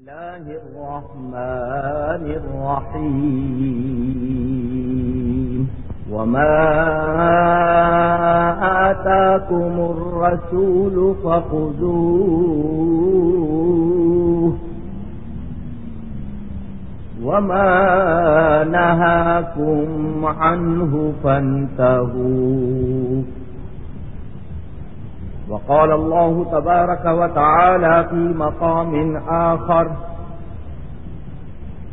الله الرحمن الرحيم. وما آتاكم الرسول فخذوه. وما نهاكم عنه فانتهوا. وقال الله تبارك وتعالى في مقام آخر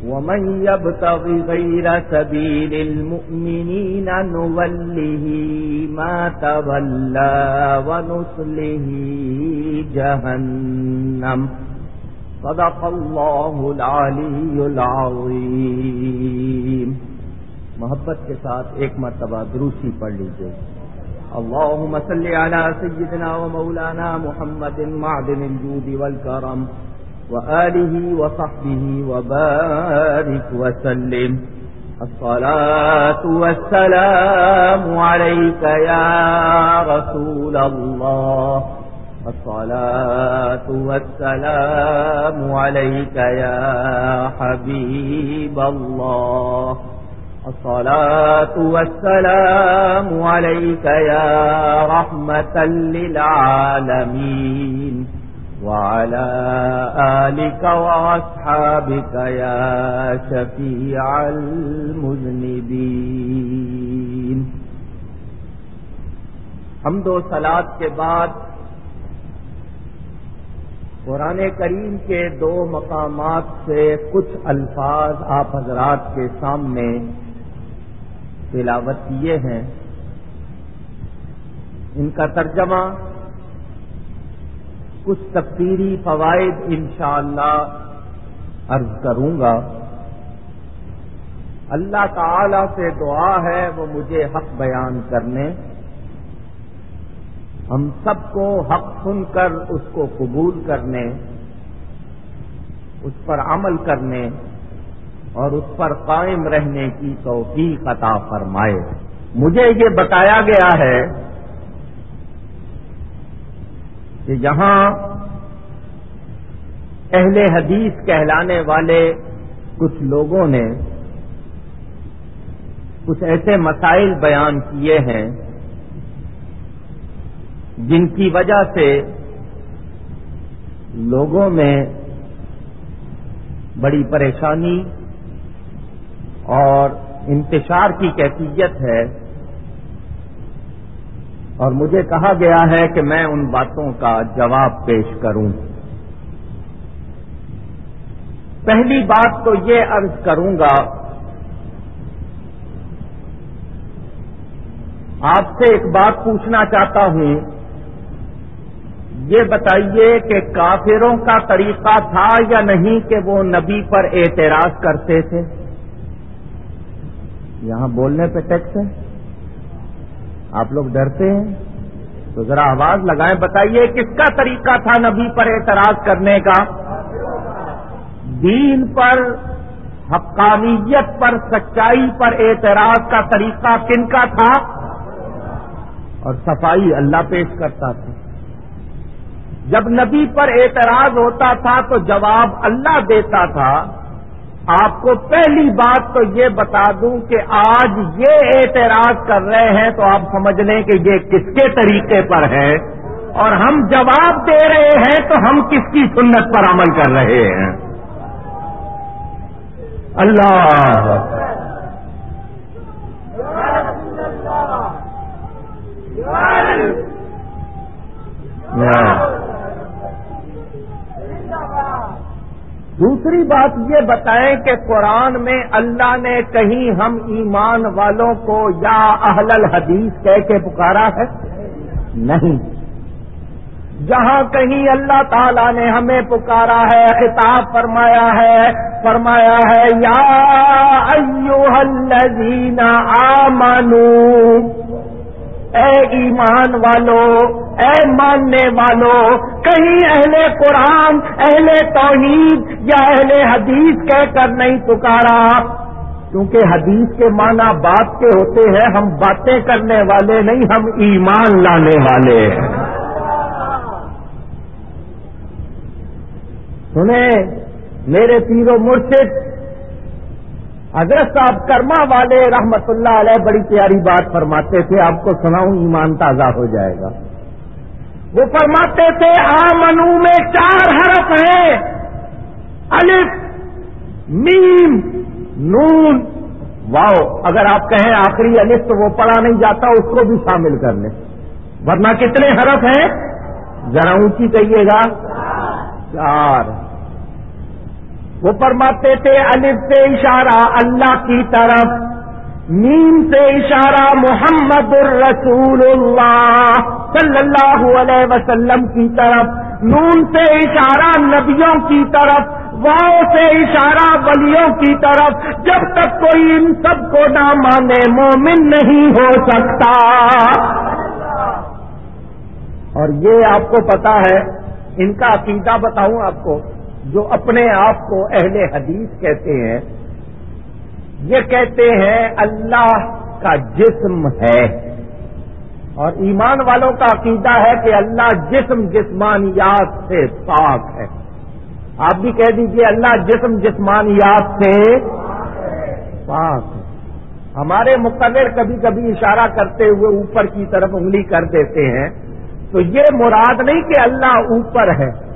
ومن يبتغ غير سبيل المؤمنين نوله ما تولى ونصله جهنم. صدق الله العلي العظيم. محبت کے ساتھ ایک مرتبہ دروسی پڑھ لیجیے اللهم صل على سيدنا ومولانا محمد معدن الجود والكرم وآله وصحبه وبارك وسلم. الصلاة والسلام عليك يا رسول الله. الصلاة والسلام عليك يا حبيب الله. الصلاة والسلام عليك يا رحمة للعالمين وعلى آلك وأصحابك يا شفيع المذنبين. حمد و سلاد کے بعد قرآن کریم کے دو مقامات سے کچھ الفاظ آپ حضرات کے سامنے تلاوت کیے ہیں۔ ان کا ترجمہ کچھ تفصیلی فوائد انشاءاللہ اللہ عرض کروں گا۔ اللہ تعالی سے دعا ہے وہ مجھے حق بیان کرنے۔ ہم سب کو حق سن کر اس کو قبول کرنے، اس پر عمل کرنے۔ اور اس پر قائم رہنے کی توفیق عطا فرمائے۔ مجھے یہ بتایا گیا ہے کہ جہاں اہل حدیث کہلانے والے کچھ لوگوں نے کچھ ایسے مسائل بیان کیے ہیں جن کی وجہ سے لوگوں میں بڑی پریشانی اور انتشار کی کیفیت ہے۔ اور مجھے کہا گیا ہے کہ میں ان باتوں کا جواب پیش کروں۔ پہلی بات تو یہ عرض کروں گا، آپ سے ایک بات پوچھنا چاہتا ہوں۔ یہ بتائیے کہ کافروں کا طریقہ تھا یا نہیں کہ وہ نبی پر اعتراض کرتے تھے؟ یہاں بولنے پہ ٹیکس ہے۔ آپ لوگ ڈرتے ہیں۔ تو ذرا آواز لگائیں۔ بتائیے کس کا طریقہ تھا نبی پر اعتراض کرنے کا؟ دین پر، حقانیت پر، سچائی پر اعتراض کا طریقہ کن کا تھا؟ اور صفائی اللہ پیش کرتا تھا۔ جب نبی پر اعتراض ہوتا تھا تو جواب اللہ دیتا تھا۔ آپ کو پہلی بات تو یہ بتا دوں کہ آج یہ اعتراض کر رہے ہیں تو آپ سمجھ لیں کہ یہ کس کے طریقے پر ہے اور ہم جواب دے رہے ہیں تو ہم کس کی سنت پر عمل کر رہے ہیں۔ اللہ۔ دوسری بات یہ بتائیں کہ قرآن میں اللہ نے کہیں ہم ایمان والوں کو یا اہل الحدیث کہہ کے پکارا ہے؟ نہیں۔ جہاں کہیں اللہ تعالیٰ نے ہمیں پکارا ہے، خطاب فرمایا ہے فرمایا ہے، یا ایوہ الذین آمنو۔ اے ایمان والو، اے ماننے والو، کہیں اہل قرآن، اہل توحید یا اہل حدیث کہہ کر نہیں پکارا۔ کیونکہ حدیث کے معنی بات کے ہوتے ہیں، ہم باتیں کرنے والے نہیں، ہم ایمان لانے والے۔ ہیں سنیں، میرے پیرو مرشد حضرت صاحب کرما والے رحمت اللہ علیہ بڑی پیاری بات فرماتے تھے، آپ کو سناؤں، ایمان تازہ ہو جائے گا۔ وہ فرماتے تھے، آمنو میں چار حرف ہیں۔ الف، میم، نون۔ واؤ، اگر آپ کہیں آخری الف تو وہ پڑھا نہیں جاتا، اس کو بھی شامل کر لیں۔ ورنہ کتنے حرف ہیں؟ ذرا اونچی کہیے گا۔ چار۔ وہ فرماتے تھے الف سے اشارہ اللہ کی طرف نیم سے اشارہ محمد الرسول اللہ صلی اللہ علیہ وسلم کی طرف، نون سے اشارہ نبیوں کی طرف، واؤ سے اشارہ ولیوں کی طرف۔ جب تک کوئی ان سب کو نہ مانے، مومن نہیں ہو سکتا۔ اور یہ آپ کو پتا ہے، ان کا عقیدہ بتاؤں آپ کو۔ جو اپنے آپ کو اہل حدیث کہتے ہیں، یہ کہتے ہیں اللہ کا جسم ہے۔ اور ایمان والوں کا عقیدہ ہے کہ اللہ جسم جسمانیات سے پاک ہے۔ آپ بھی کہہ دیجیے، اللہ جسم جسمانیات سے پاک ہے۔ ہمارے مقرر کبھی کبھی اشارہ کرتے ہوئے اوپر کی طرف انگلی کر دیتے ہیں۔ تو یہ مراد نہیں کہ اللہ اوپر ہے۔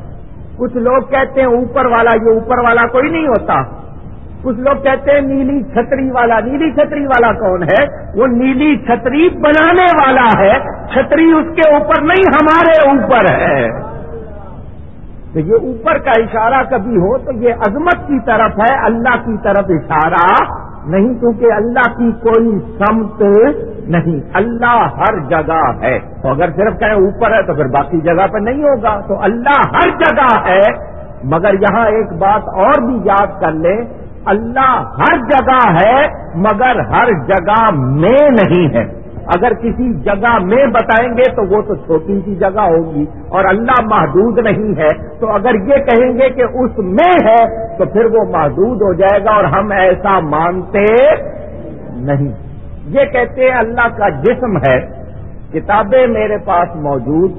کچھ لوگ کہتے ہیں اوپر والا، یہ اوپر والا کوئی نہیں ہوتا۔ کچھ لوگ کہتے ہیں نیلی چھتری والا، نیلی چھتری والا کون ہے؟ وہ نیلی چھتری بنانے والا ہے۔ چھتری اس کے اوپر نہیں، ہمارے اوپر ہے۔ تو یہ اوپر کا اشارہ کبھی ہو تو یہ عظمت کی طرف ہے، اللہ کی طرف اشارہ۔ نہیں کیونکہ اللہ کی کوئی سمت نہیں، اللہ ہر جگہ ہے۔ تو اگر صرف کہیں اوپر ہے تو پھر باقی جگہ پہ نہیں ہوگا۔ تو اللہ ہر جگہ ہے، مگر یہاں ایک بات اور بھی یاد کر لیں۔ اللہ ہر جگہ ہے، مگر ہر جگہ میں نہیں ہے۔ اگر کسی جگہ میں بتائیں گے تو وہ تو چھوٹی سی جگہ ہوگی اور اللہ محدود نہیں ہے تو اگر یہ کہیں گے کہ اس میں ہے تو پھر وہ محدود ہو جائے گا اور ہم ایسا مانتے نہیں۔ یہ کہتے ہیں اللہ کا جسم ہے۔ کتابیں میرے پاس موجود۔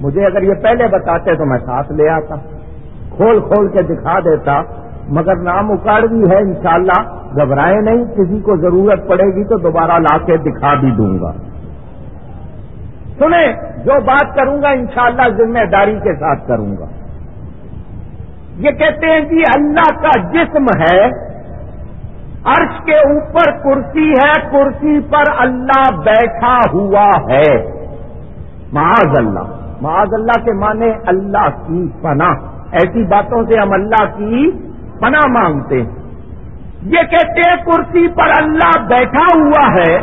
مجھے اگر یہ پہلے بتاتے تو میں ساتھ لے آتا۔ کھول کھول کے دکھا دیتا۔ مگر نام اکاڑوی ہے، انشاءاللہ، گھبرائے نہیں، کسی کو ضرورت پڑے گی تو دوبارہ لا کے دکھا بھی دوں گا۔ سنیں، جو بات کروں گا، انشاءاللہ ذمہ داری کے ساتھ کروں گا۔ یہ کہتے ہیں کہ اللہ کا جسم ہے، عرش کے اوپر کرسی ہے، کرسی پر اللہ بیٹھا ہوا ہے۔ معاذ اللہ۔ معاذ اللہ کے معنی اللہ کی پناہ۔ ایسی باتوں سے ہم اللہ کی پناہ مانگتے ہیں۔ یہ کہتے ہیں کرسی پر اللہ بیٹھا ہوا ہے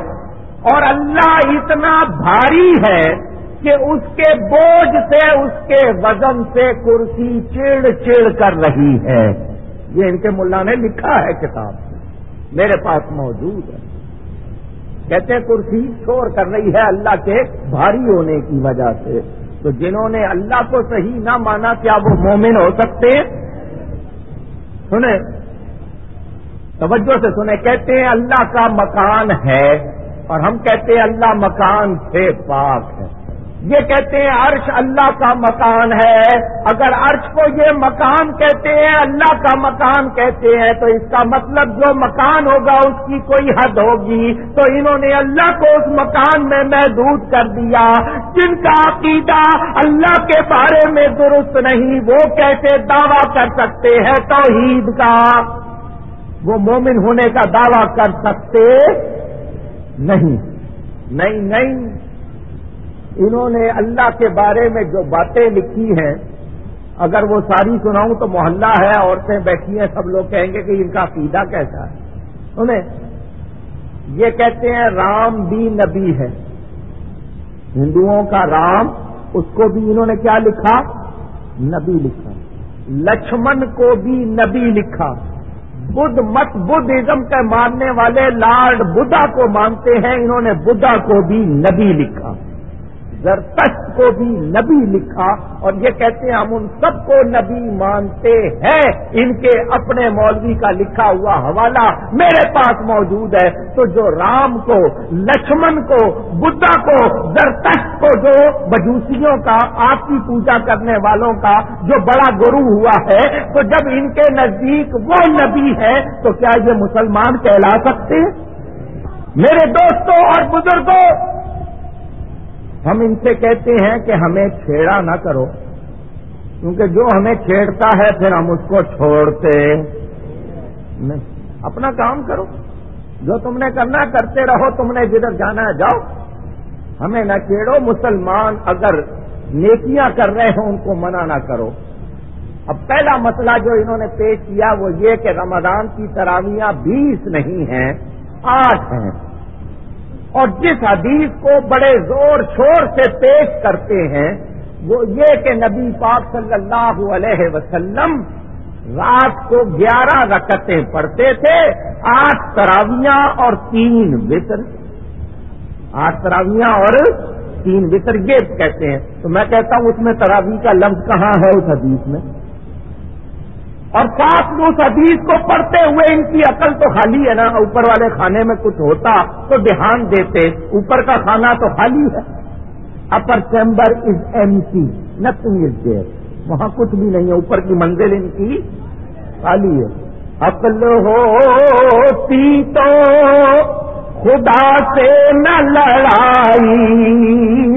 اور اللہ اتنا بھاری ہے کہ اس کے بوجھ سے، اس کے وزن سے کرسی چڑ چڑ کر رہی ہے۔ یہ ان کے ملا نے لکھا ہے کتاب میرے پاس موجود ہے۔ کہتے ہیں کرسی شور کر رہی ہے اللہ کے بھاری ہونے کی وجہ سے۔ تو جنہوں نے اللہ کو صحیح نہ مانا، کیا وہ مومن ہو سکتے ہیں؟ سنیں۔ توجہ سے سنیں۔ کہتے ہیں اللہ کا مکان ہے اور ہم کہتے ہیں اللہ مکان سے پاک ہے۔ یہ کہتے ہیں عرش اللہ کا مکان ہے۔ اگر عرش کو یہ مکان کہتے ہیں، اللہ کا مکان کہتے ہیں، تو اس کا مطلب جو مکان ہوگا، اس کی کوئی حد ہوگی۔ تو انہوں نے اللہ کو اس مکان میں محدود کر دیا۔ جن کا عقیدہ اللہ کے بارے میں درست نہیں، وہ کیسے دعویٰ کر سکتے ہیں توحید کا؟ وہ مومن ہونے کا دعویٰ کر سکتے نہیں۔ نہیں نہیں۔ انہوں نے اللہ کے بارے میں جو باتیں لکھی ہیں، اگر وہ ساری سناؤں تو محلہ ہے، عورتیں بیٹھی ہیں، سب لوگ کہیں گے کہ ان کا عقیدہ کیسا ہے۔ انہیں یہ کہتے ہیں رام بھی نبی ہے۔ ہندوؤں کا رام، اس کو بھی انہوں نے کیا لکھا؟ نبی لکھا۔ لکشمن کو بھی نبی لکھا۔ بدھ مت بدھ ازم کے ماننے والے لارڈ بدھا کو مانتے ہیں، انہوں نے بدھا کو بھی نبی لکھا۔ زرتشت کو بھی نبی لکھا اور یہ کہتے ہیں ہم ان سب کو نبی مانتے ہیں۔ ان کے اپنے مولوی کا لکھا ہوا حوالہ میرے پاس موجود ہے۔ تو جو رام کو، لکشمن کو، بدھا کو، زرتشت کو جو بجوسیوں کا، آپ کی پوجا کرنے والوں کا جو بڑا گرو ہوا ہے، تو جب ان کے نزدیک وہ نبی ہے، تو کیا یہ مسلمان کہلا سکتے میرے دوستوں اور بزرگوں ہم ان سے کہتے ہیں کہ ہمیں چھیڑا نہ کرو۔ کیونکہ جو ہمیں چھیڑتا ہے پھر ہم اس کو چھوڑتے نہیں۔ اپنا کام کرو۔ جو تم نے کرنا کرتے رہو۔ تم نے جدھر جانا ہے، جاؤ۔ ہمیں نہ چھیڑو۔ مسلمان اگر نیکیاں کر رہے ہوں، ان کو منع نہ کرو۔ اب پہلا مسئلہ جو انہوں نے پیش کیا وہ یہ کہ رمضان کی تراویاں بیس نہیں ہیں، آٹھ ہیں۔ اور جس حدیث کو بڑے زور شور سے پیش کرتے ہیں، وہ یہ کہ نبی پاک صلی اللہ علیہ وسلم رات کو گیارہ رکتیں پڑھتے تھے، آٹھ تراویاں اور تین وطر آٹھ تراویاں اور تین وطر یہ کہتے ہیں۔ تو میں کہتا ہوں اس میں تراوی کا لفظ کہاں ہے اس حدیث میں؟ اور ساتھ میں اس حدیث کو پڑھتے ہوئے ان کی عقل تو خالی ہے نا، اوپر والے کھانے میں کچھ ہوتا تو دھیان دیتے، اوپر کا کھانا تو خالی ہے۔ اپر چیمبر از ایم سی نتنگ از دیر وہاں کچھ بھی نہیں ہے، اوپر کی منزل ان کی خالی ہے۔ عقل ہوتی تو خدا سے نہ لڑائی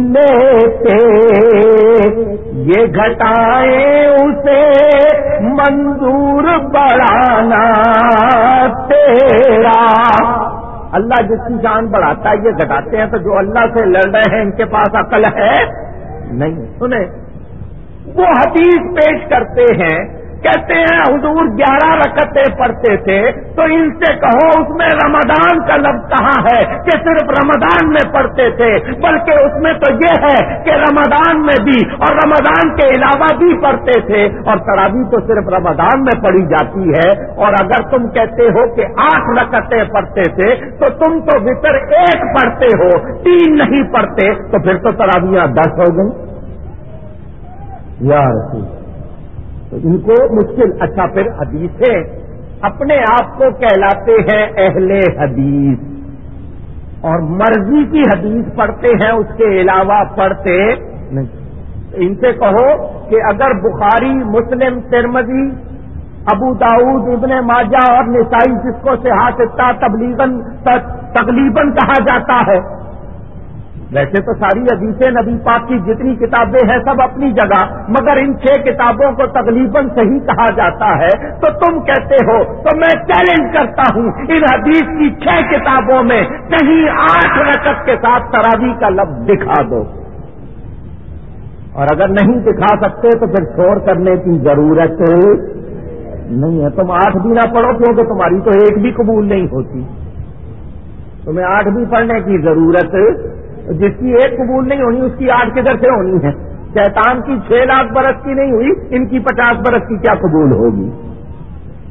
لیتے۔ یہ گھٹائیں اسے منظور بڑھانا تیرا۔ اللہ جس کی جان بڑھاتا ہے، یہ گھٹاتے ہیں تو جو اللہ سے لڑ رہے ہیں، ان کے پاس عقل ہے؟ نہیں، سنیں۔ وہ حدیث پیش کرتے ہیں کہتے ہیں حضور گیارہ رکتیں پڑھتے تھے، تو ان سے کہو اس میں رمضان کا لفظ کہاں ہے کہ صرف رمضان میں پڑھتے تھے، بلکہ اس میں تو یہ ہے کہ رمضان میں بھی اور رمضان کے علاوہ بھی پڑھتے تھے۔ اور ترابی تو صرف رمضان میں پڑھی جاتی ہے۔ اور اگر تم کہتے ہو کہ آٹھ رکتیں پڑھتے تھے، تو تم تو وطر ایک پڑھتے ہو، تین نہیں پڑھتے، تو پھر تو ترابیاں دس ہو گئی یا رسول تو ان کو مشکل اچھا پھر حدیثیں اپنے آپ کو کہلاتے ہیں اہل حدیث۔ اور مرضی کی حدیث پڑھتے ہیں، اس کے علاوہ پڑھتے نہیں۔ ان سے کہو کہ اگر بخاری، مسلم ترمدی ابو داؤد، ابن ماجہ اور نسائی جس کو سہاستا تبلیغن تقلیباً کہا جاتا ہے ویسے تو ساری حدیثیں نبی پاک کی جتنی کتابیں ہیں سب اپنی جگہ، مگر ان چھ کتابوں کو تقریباً صحیح کہا جاتا ہے۔ تو تم کہتے ہو، تو میں چیلنج کرتا ہوں ان حدیث کی چھ کتابوں میں کہیں آٹھ رکت کے ساتھ تراوی کا لفظ دکھا دو۔ اور اگر نہیں دکھا سکتے تو پھر شور کرنے کی ضرورت نہیں ہے۔ تم آٹھ بھی نہ پڑھو کیونکہ تمہاری تو ایک بھی قبول نہیں ہوتی۔ تمہیں آٹھ بھی پڑھنے کی ضرورت جس کی ایک قبول نہیں ہونی، اس کی آٹھ کدھر سے ہونی ہے۔ شیطان کی چھ لاکھ برس کی نہیں ہوئی، ان کی پچاس برس کی کیا قبول ہوگی؟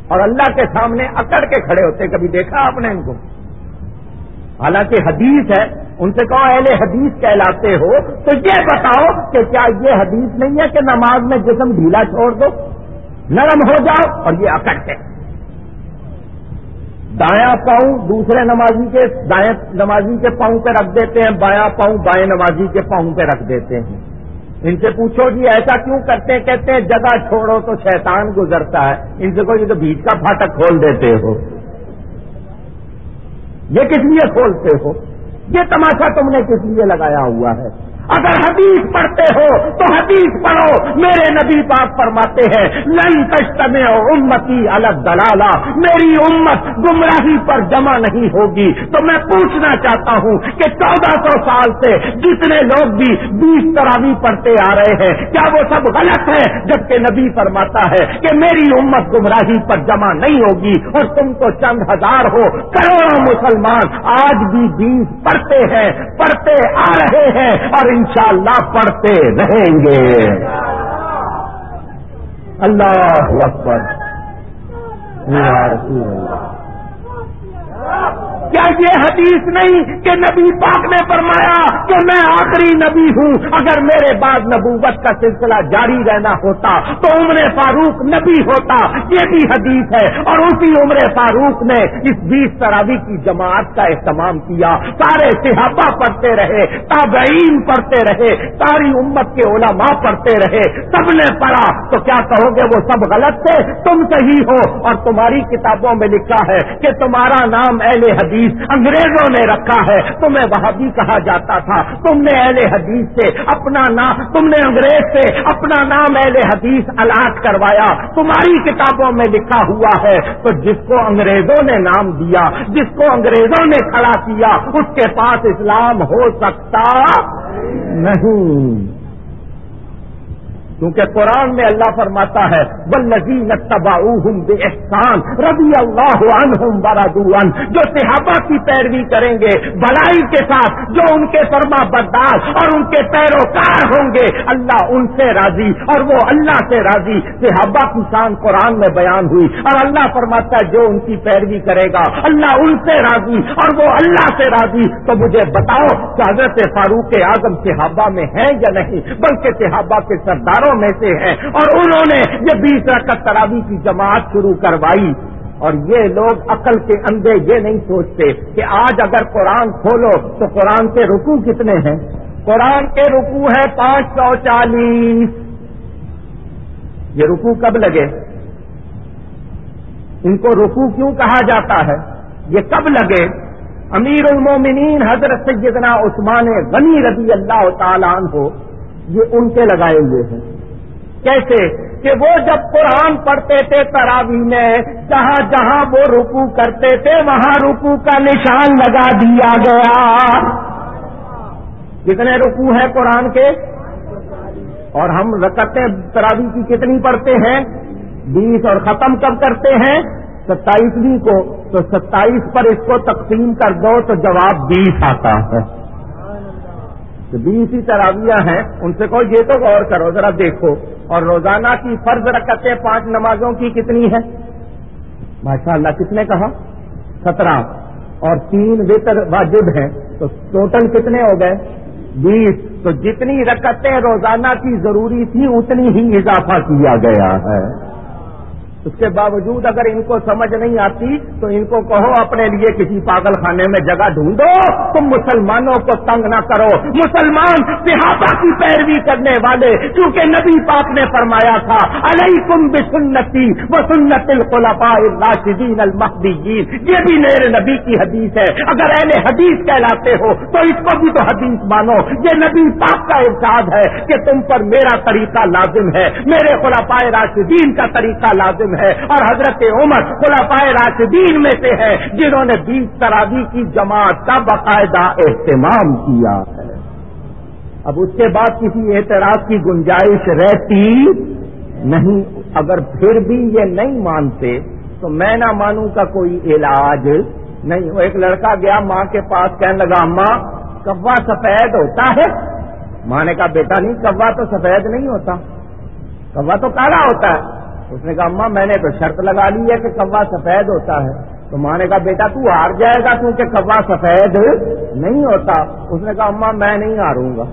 اور اللہ کے سامنے اکڑ کے کھڑے ہوتے، کبھی دیکھا آپ نے ان کو؟ حالانکہ حدیث ہے، ان سے کہو اہل حدیث کہلاتے ہو، تو یہ بتاؤ کہ کیا یہ حدیث نہیں ہے کہ نماز میں جسم ڈھیلا چھوڑ دو؟ نرم ہو جاؤ اور یہ اکڑ کے۔ دایاں پاؤں دوسرے نمازی کے دائیں نمازی کے پاؤں پہ رکھ دیتے ہیں، بایاں پاؤں بائیں نمازی کے پاؤں پہ رکھ دیتے ہیں۔ ان سے پوچھو جی ایسا کیوں کرتے ہیں؟ کہتے ہیں، جگہ چھوڑو تو شیطان گزرتا ہے۔ ان سے کوئی تو بیچ کا پھاٹک کھول دیتے ہو۔ یہ کس لیے کھولتے ہو؟ یہ تماشا تم نے کس لیے لگایا ہوا ہے؟ اگر حدیث پڑھتے ہو تو حدیث پڑھو۔ میرے نبی پاک فرماتے ہیں، لن کشت میں امتی الگ دلالا میری امت گمراہی پر جمع نہیں ہوگی۔ تو میں پوچھنا چاہتا ہوں کہ چودہ سو سال سے جتنے لوگ بھی بیس تراوی پڑھتے آ رہے ہیں، کیا وہ سب غلط ہے جبکہ نبی فرماتا ہے کہ میری امت گمراہی پر جمع نہیں ہوگی اور تم تو چند ہزار ہو۔ کروڑوں مسلمان آج بھی بیس پڑھتے ہیں، پڑھتے آ رہے ہیں اور انشاءاللہ پڑھتے رہیں گے۔ اللہ اکبر۔ اللہ۔ کیا یہ حدیث نہیں کہ نبی پاک نے فرمایا کہ میں آخری نبی ہوں؟ اگر میرے بعد نبوت کا سلسلہ جاری رہنا ہوتا تو عمر فاروق نبی ہوتا، یہ بھی حدیث ہے۔ اور اسی عمر فاروق نے اس بیس تراوی کی جماعت کا اہتمام کیا۔ سارے صحابہ پڑھتے رہے، تابعین پڑھتے رہے، ساری امت کے علماء پڑھتے رہے۔ سب نے پڑھا۔ تو کیا کہو گے وہ سب غلط تھے؟ تم صحیح ہو۔ اور تمہاری کتابوں میں لکھا ہے کہ تمہارا نام اہل حدیث انگریزوں نے رکھا ہے۔ تمہیں وہ بھی کہا جاتا تھا۔ تم نے اہل حدیث سے اپنا نام تم نے انگریز سے اپنا نام اہل حدیث الاٹ کروایا۔ تمہاری کتابوں میں لکھا ہوا ہے۔ تو جس کو انگریزوں نے نام دیا، جس کو انگریزوں نے کھڑا کیا، اس کے پاس اسلام ہو سکتا نہیں۔ کیونکہ قرآن میں اللہ فرماتا ہے بلزین بے احسان ربی اللہ عنہم جو صحابہ کی پیروی کریں گے، بلائی کے ساتھ جو ان کے فرما بردار اور ان کے پیروکار ہوں گے، اللہ ان سے راضی اور وہ اللہ سے راضی۔ صحابہ کی شان قرآن میں بیان ہوئی اور اللہ فرماتا ہے، جو ان کی پیروی کرے گا، اللہ ان سے راضی اور وہ اللہ سے راضی۔ تو مجھے بتاؤ کہ حضرت فاروق اعظم صحابہ میں ہیں یا نہیں؟ بلکہ صحابہ کے سرداروں میں سے ہیں۔ اور انہوں نے یہ بیس رقط تراوی کی جماعت شروع کروائی۔ اور یہ لوگ عقل کے اندے یہ نہیں سوچتے کہ آج اگر قرآن کھولو تو قرآن کے رکو کتنے ہیں؟ قرآن کے رکو ہے پانچ سو چالیس۔ یہ رکو کب لگے؟ ان کو رکو کیوں کہا جاتا ہے؟ یہ کب لگے؟ امیر المومنین حضرت سیدنا عثمان غنی رضی اللہ تعالیٰ ہو یہ ان کے لگائے ہوئے ہیں۔ کیسے کہ وہ جب قرآن پڑھتے تھے تراوی میں، جہاں جہاں وہ رکو کرتے تھے، وہاں رکو کا نشان لگا دیا گیا۔ کتنے رکو ہیں قرآن کے؟ اور ہم رکتے تراوی کی کتنی پڑھتے ہیں؟ بیس اور ختم کب کرتے ہیں؟ ستائیسویں کو۔ تو ستائیس پر اس کو تقسیم کر دو تو جواب بیس آتا ہے۔ بیس ہی تراویاں ہیں۔ ان سے کہو، یہ تو غور کرو، ذرا دیکھو۔ اور روزانہ کی فرض رکھتے پانچ نمازوں کی کتنی ہے ماشاء اللہ کس نے کہا سترہ۔ اور تین وطر واجب ہیں، تو ٹوٹل کتنے ہو گئے؟ بیس۔ تو جتنی رکتیں روزانہ کی ضروری تھی، اتنی ہی اضافہ کیا گیا ہے۔ اس کے باوجود اگر ان کو سمجھ نہیں آتی تو ان کو کہو اپنے لیے کسی پاگل خانے میں جگہ ڈھونڈو۔ تم مسلمانوں کو تنگ نہ کرو۔ مسلمان صحابہ کی پیروی کرنے والے کیونکہ نبی پاک نے فرمایا تھا، علیکم بسنتی و سنت الخلفاء الراشدین المحدین یہ بھی میرے نبی کی حدیث ہے۔ اگر اہل حدیث کہلاتے ہو تو اس کو بھی تو حدیث مانو۔ یہ نبی پاک کا ارشاد ہے کہ تم پر میرا طریقہ لازم ہے۔ میرے خلفاء راشدین کا طریقہ لازم ہے اور حضرت عمر خلافۂ راشدین میں سے ہے جنہوں نے بیس ترابی کی جماعت کا باقاعدہ اہتمام کیا ہے۔ اب اس کے بعد کسی اعتراض کی گنجائش رہتی نہیں۔ اگر پھر بھی یہ نہیں مانتے تو میں نہ مانوں کا کوئی علاج۔ نہیں ایک لڑکا گیا ماں کے پاس کہنے لگا، ماں، کوا سفید ہوتا ہے؟ ماں نے کہا، بیٹا، نہیں، کوا تو سفید نہیں ہوتا۔ کوا تو کالا ہوتا ہے۔ اس نے کہا اماں میں نے تو شرط لگا لی ہے کہ کوا سفید ہوتا ہے۔ تو ماں نے کہا، بیٹا، تو ہار جائے گا کیونکہ کوا سفید نہیں ہوتا۔ اس نے کہا اماں میں نہیں ہاروں گا۔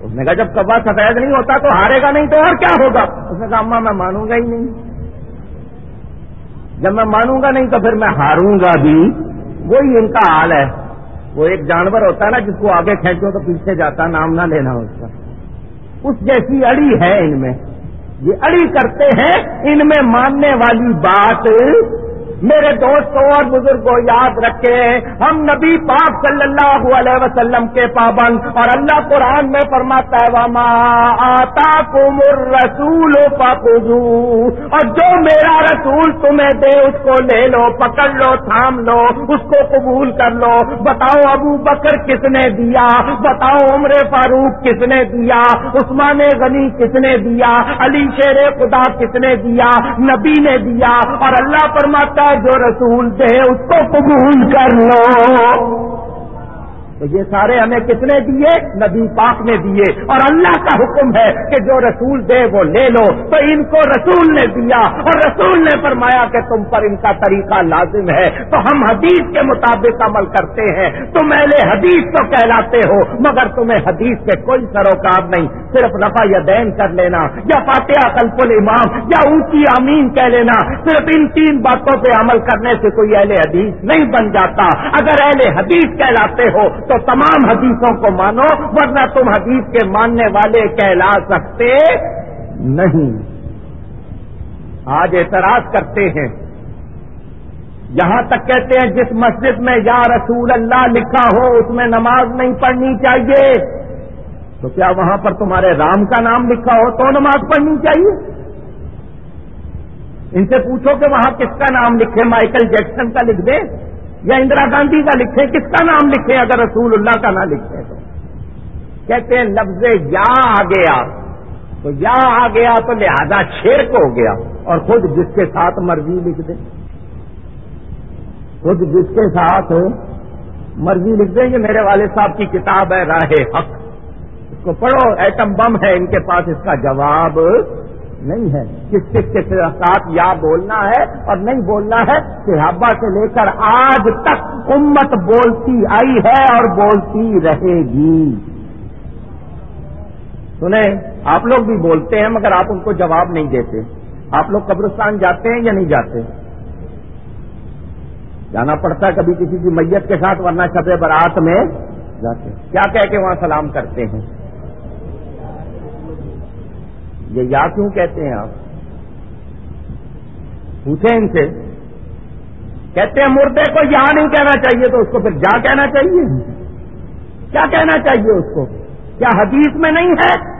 اس نے کہا، جب کوا سفید نہیں ہوتا تو ہارے گا نہیں تو اور کیا ہوگا؟ اس نے کہا اماں میں مانوں گا ہی نہیں۔ جب میں مانوں گا نہیں تو پھر میں ہاروں گا بھی۔ وہی ان کا حال ہے۔ وہ ایک جانور ہوتا ہے نا، جس کو آگے کھینچو تو پیچھے جاتا، نام نہ لینا اس کا۔ اس جیسی اڑی ہے ان میں۔ یہ اڑی کرتے ہیں ان میں ماننے والی بات میرے دوستوں اور بزرگوں، یاد رکھے ہم نبی پاک صلی اللہ علیہ وسلم کے پابند، اور اللہ قرآن میں فرماتا ہے، وما آتا کم رسول اور جو میرا رسول تمہیں دے، اس کو لے لو، پکڑ لو، تھام لو، اس کو قبول کر لو۔ بتاؤ ابو بکر کس نے دیا؟ بتاؤ عمر فاروق کس نے دیا؟ عثمان غنی کس نے دیا؟ علی شیر خدا کس نے دیا؟ نبی نے دیا۔ اور اللہ فرماتا جو رسول دے اس کو قبول کر لو۔ تو یہ سارے ہمیں کس نے دیے؟ نبی پاک نے دیے۔ اور اللہ کا حکم ہے کہ جو رسول دے وہ لے لو۔ تو ان کو رسول نے دیا۔ اور رسول نے فرمایا کہ تم پر ان کا طریقہ لازم ہے۔ تو ہم حدیث کے مطابق عمل کرتے ہیں۔ تم اہل حدیث تو کہلاتے ہو، مگر تمہیں حدیث کے کوئی سروکار نہیں۔ صرف رفا یا دین کر لینا، یا فاتحہ کلپ الامام، یا اونچی امین کہہ لینا۔ صرف ان تین باتوں پہ عمل کرنے سے کوئی اہل حدیث نہیں بن جاتا۔ اگر اہل حدیث کہلاتے ہو تو تمام حدیثوں کو مانو، ورنہ تم حدیث کے ماننے والے کہلا سکتے نہیں۔ آج اعتراض کرتے ہیں۔ یہاں تک کہتے ہیں، جس مسجد میں یا رسول اللہ لکھا ہو، اس میں نماز نہیں پڑھنی چاہیے۔ تو کیا وہاں پر تمہارے رام کا نام لکھا ہو تو نماز پڑھنی چاہیے؟ ان سے پوچھو کہ وہاں کس کا نام لکھے، مائیکل جیکسن کا لکھ دے یا اندرا گاندھی کا لکھے کس کا نام لکھے اگر رسول اللہ کا نہ لکھے تو۔ کہتے ہیں، لفظ یا آ گیا۔ تو یا آ گیا تو لہذا شیر کو ہو گیا۔ اور خود جس کے ساتھ مرضی لکھ دے خود جس کے ساتھ مرضی لکھ دیں کہ میرے والد صاحب کی کتاب ہے راہ حق۔ اس کو پڑھو، ایٹم بم ہے ان کے پاس، اس کا جواب نہیں ہے۔ کس کس کے ساتھ یا بولنا ہے اور نہیں بولنا ہے، صحابہ سے لے کر آج تک امت بولتی آئی ہے اور بولتی رہے گی۔ سنیں، آپ لوگ بھی بولتے ہیں مگر آپ ان کو جواب نہیں دیتے۔ آپ لوگ قبرستان جاتے ہیں یا نہیں جاتے؟ جانا پڑتا ہے کبھی کسی کی میت کے ساتھ، ورنہ شب برات میں جاتے کیا کہہ کے وہاں سلام کرتے ہیں؟ یہ یا کیوں کہتے ہیں آپ؟ پوچھیں ان سے۔ کہتے ہیں مردے کو یا نہیں کہنا چاہیے تو اس کو پھر جا کہنا چاہیے۔ کیا کہنا چاہیے اس کو؟ کیا حدیث میں نہیں ہے؟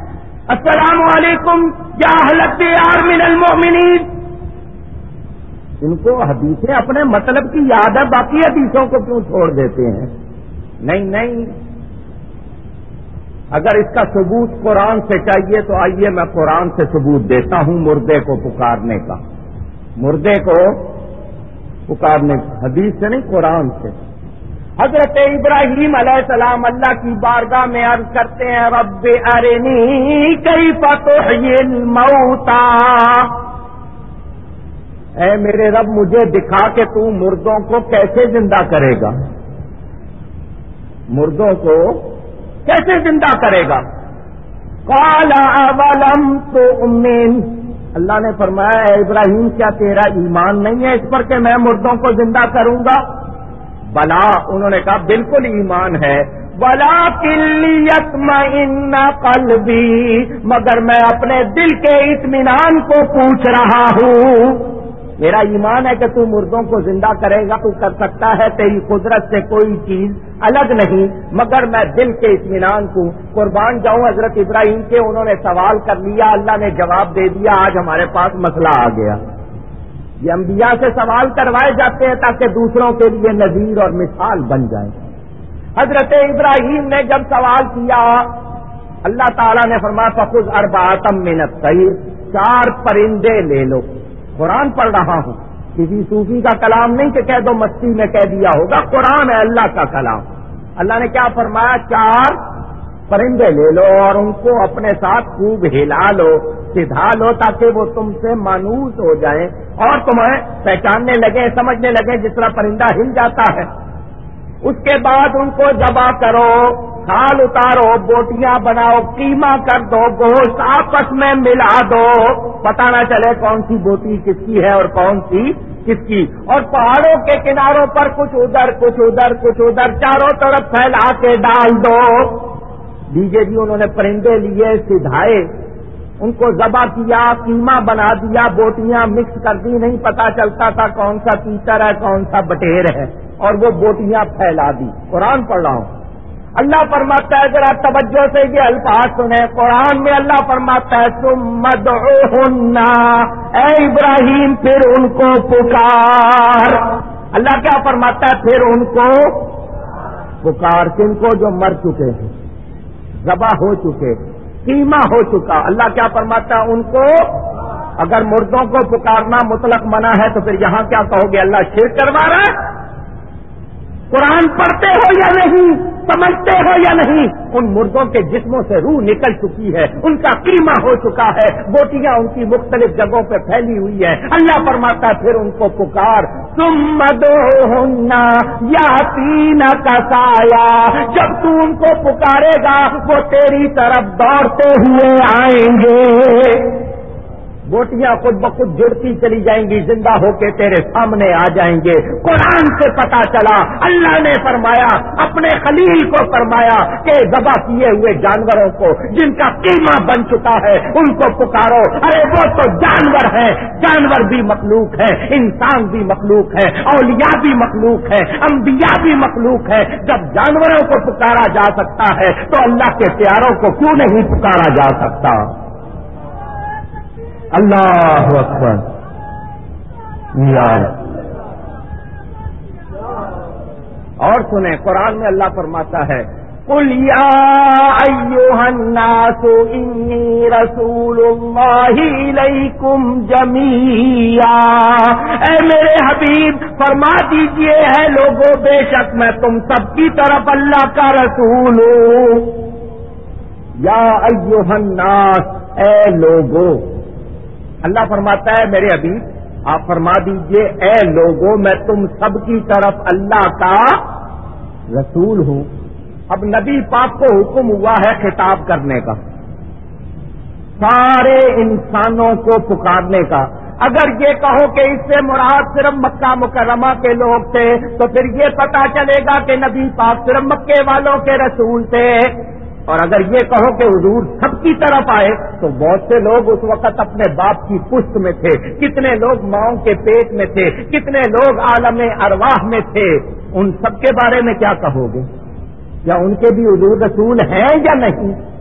السلام علیکم یا حلق یار من المؤمنین۔ ان کو حدیثیں اپنے مطلب کی یاد ہے، باقی حدیثوں کو کیوں چھوڑ دیتے ہیں؟ نہیں نہیں۔ اگر اس کا ثبوت قرآن سے چاہیے تو آئیے میں قرآن سے ثبوت دیتا ہوں مردے کو پکارنے کا۔ مردے کو پکارنے کا۔ حدیث سے نہیں، قرآن سے۔ حضرت ابراہیم علیہ السلام اللہ کی بارگاہ میں عرض کرتے ہیں، رب ارنی کئی فتح موتا اے میرے رب، مجھے دکھا کے تو مردوں کو کیسے زندہ کرے گا۔ مردوں کو کیسے زندہ کرے گا؟ کالا اولم تو امین اللہ نے فرمایا، اے ابراہیم، کیا تیرا ایمان نہیں ہے اس پر کہ میں مردوں کو زندہ کروں گا؟ بلا، انہوں نے کہا، بالکل ایمان ہے۔ بلا کلیت میں قلبی مگر میں اپنے دل کے اطمینان کو پوچھ رہا ہوں۔ میرا ایمان ہے کہ تو مردوں کو زندہ کرے گا، تو کر سکتا ہے، تیری قدرت سے کوئی چیز الگ نہیں، مگر میں دل کے اطمینان کو قربان جاؤں۔ حضرت ابراہیم کے انہوں نے سوال کر لیا، اللہ نے جواب دے دیا، آج ہمارے پاس مسئلہ آ گیا۔ یہ انبیاء سے سوال کروائے جاتے ہیں تاکہ دوسروں کے لیے نظیر اور مثال بن جائیں۔ حضرت ابراہیم نے جب سوال کیا، اللہ تعالیٰ نے فرمایا، فخذ ارباتم منت چار پرندے لے لو۔ قرآن پڑھ رہا ہوں۔ کسی صوفی کا کلام نہیں کہ کہہ دو مستی میں کہہ دیا ہوگا، قرآن ہے اللہ کا کلام۔ اللہ نے کیا فرمایا؟ چار پرندے لے لو اور ان کو اپنے ساتھ خوب ہلا لو، سدھا لو تاکہ وہ تم سے مانوس ہو جائیں۔ اور تمہیں پہچاننے لگے، سمجھنے لگے جس طرح پرندہ ہل جاتا ہے۔ اس کے بعد ان کو جبا کرو۔ کھال اتارو، بوٹیاں بناؤ، قیمہ کر دو، گوشت آپس میں ملا دو۔ پتا نہ چلے کون سی بوٹی کس کی ہے اور کون سی کس کی۔ اور پہاڑوں کے کناروں پر کچھ ادھر کچھ ادھر کچھ ادھر چاروں طرف پھیلا کے ڈال دو۔ دیجیے جی انہوں نے پرندے لیے، سدھائے۔ ان کو ذبح کیا، قیمہ بنا دیا، بوٹیاں مکس کر دی۔ نہیں پتا چلتا تھا کون سا پیچر ہے، کون سا بٹیر ہے۔ اور وہ بوٹیاں پھیلا دی۔ قرآن پڑھ رہا ہوں۔ اللہ فرماتا ہے، ذرا توجہ سے یہ الفاظ سنیں۔ قرآن میں اللہ فرماتا ہے تم مد اے ابراہیم، پھر ان کو پکار۔ اللہ کیا فرماتا ہے؟ پھر ان کو پکار۔ کن کو؟ جو مر چکے ہیں۔ ذبح ہو چکے قیمہ ہو چکا۔ اللہ کیا فرماتا ہے؟ ان کو اگر مردوں کو پکارنا مطلق منع ہے تو پھر یہاں کیا کہو گے؟ اللہ شیر کروا رہا ہے۔ قرآن پڑھتے ہو یا نہیں؟ سمجھتے ہو یا نہیں؟ ان مردوں کے جسموں سے روح نکل چکی ہے، ان کا قیمہ ہو چکا ہے۔ بوٹیاں ان کی مختلف جگہوں پہ پھیلی ہوئی ہے اللہ فرماتا ہے، پھر ان کو پکار۔ تم مدو ہونا یا تین کا سایہ۔ جب تو ان کو پکارے گا، وہ تیری طرف دوڑتے ہوئے آئیں گے۔ بوٹیاں خود بخود جڑتی چلی جائیں گی، زندہ ہو کے تیرے سامنے آ جائیں گے۔ قرآن سے پتا چلا، اللہ نے فرمایا، اپنے خلیل کو فرمایا کہ ذبح کیے ہوئے جانوروں کو، جن کا قیمہ بن چکا ہے، ان کو پکارو۔ ارے، وہ تو جانور ہے جانور بھی مخلوق ہے انسان بھی مخلوق ہے اولیاء بھی مخلوق ہے انبیاء بھی مخلوق ہے جب جانوروں کو پکارا جا سکتا ہے، تو اللہ کے پیاروں کو کیوں نہیں پکارا جا سکتا؟ اللہ اکبر۔ اور سنیں، قرآن میں اللہ فرماتا ہے کل الناس انی رسول اللہ علیکم جمیا اے میرے حبیب، فرما دیجیے ہے لوگوں بے شک میں تم سب کی طرف اللہ کا رسول ہوں۔ یا ایوہ الناس، اے لوگوں اللہ فرماتا ہے، میرے ابھی، آپ فرما دیجیے، اے لوگوں، میں تم سب کی طرف اللہ کا رسول ہوں۔ اب نبی پاک کو حکم ہوا ہے خطاب کرنے کا۔ سارے انسانوں کو پکارنے کا۔ اگر یہ کہو کہ اس سے مراد صرف مکہ مکرمہ کے لوگ تھے، تو پھر یہ پتا چلے گا کہ نبی پاک صرف مکے والوں کے رسول تھے۔ اور اگر یہ کہو کہ حضور سب کی طرف آئے، تو بہت سے لوگ اس وقت اپنے باپ کی پشت میں تھے۔ کتنے لوگ ماؤں کے پیٹ میں تھے، کتنے لوگ عالم ارواح میں تھے۔ ان سب کے بارے میں کیا کہو گے؟ یا ان کے بھی حضور رسول ہیں یا نہیں؟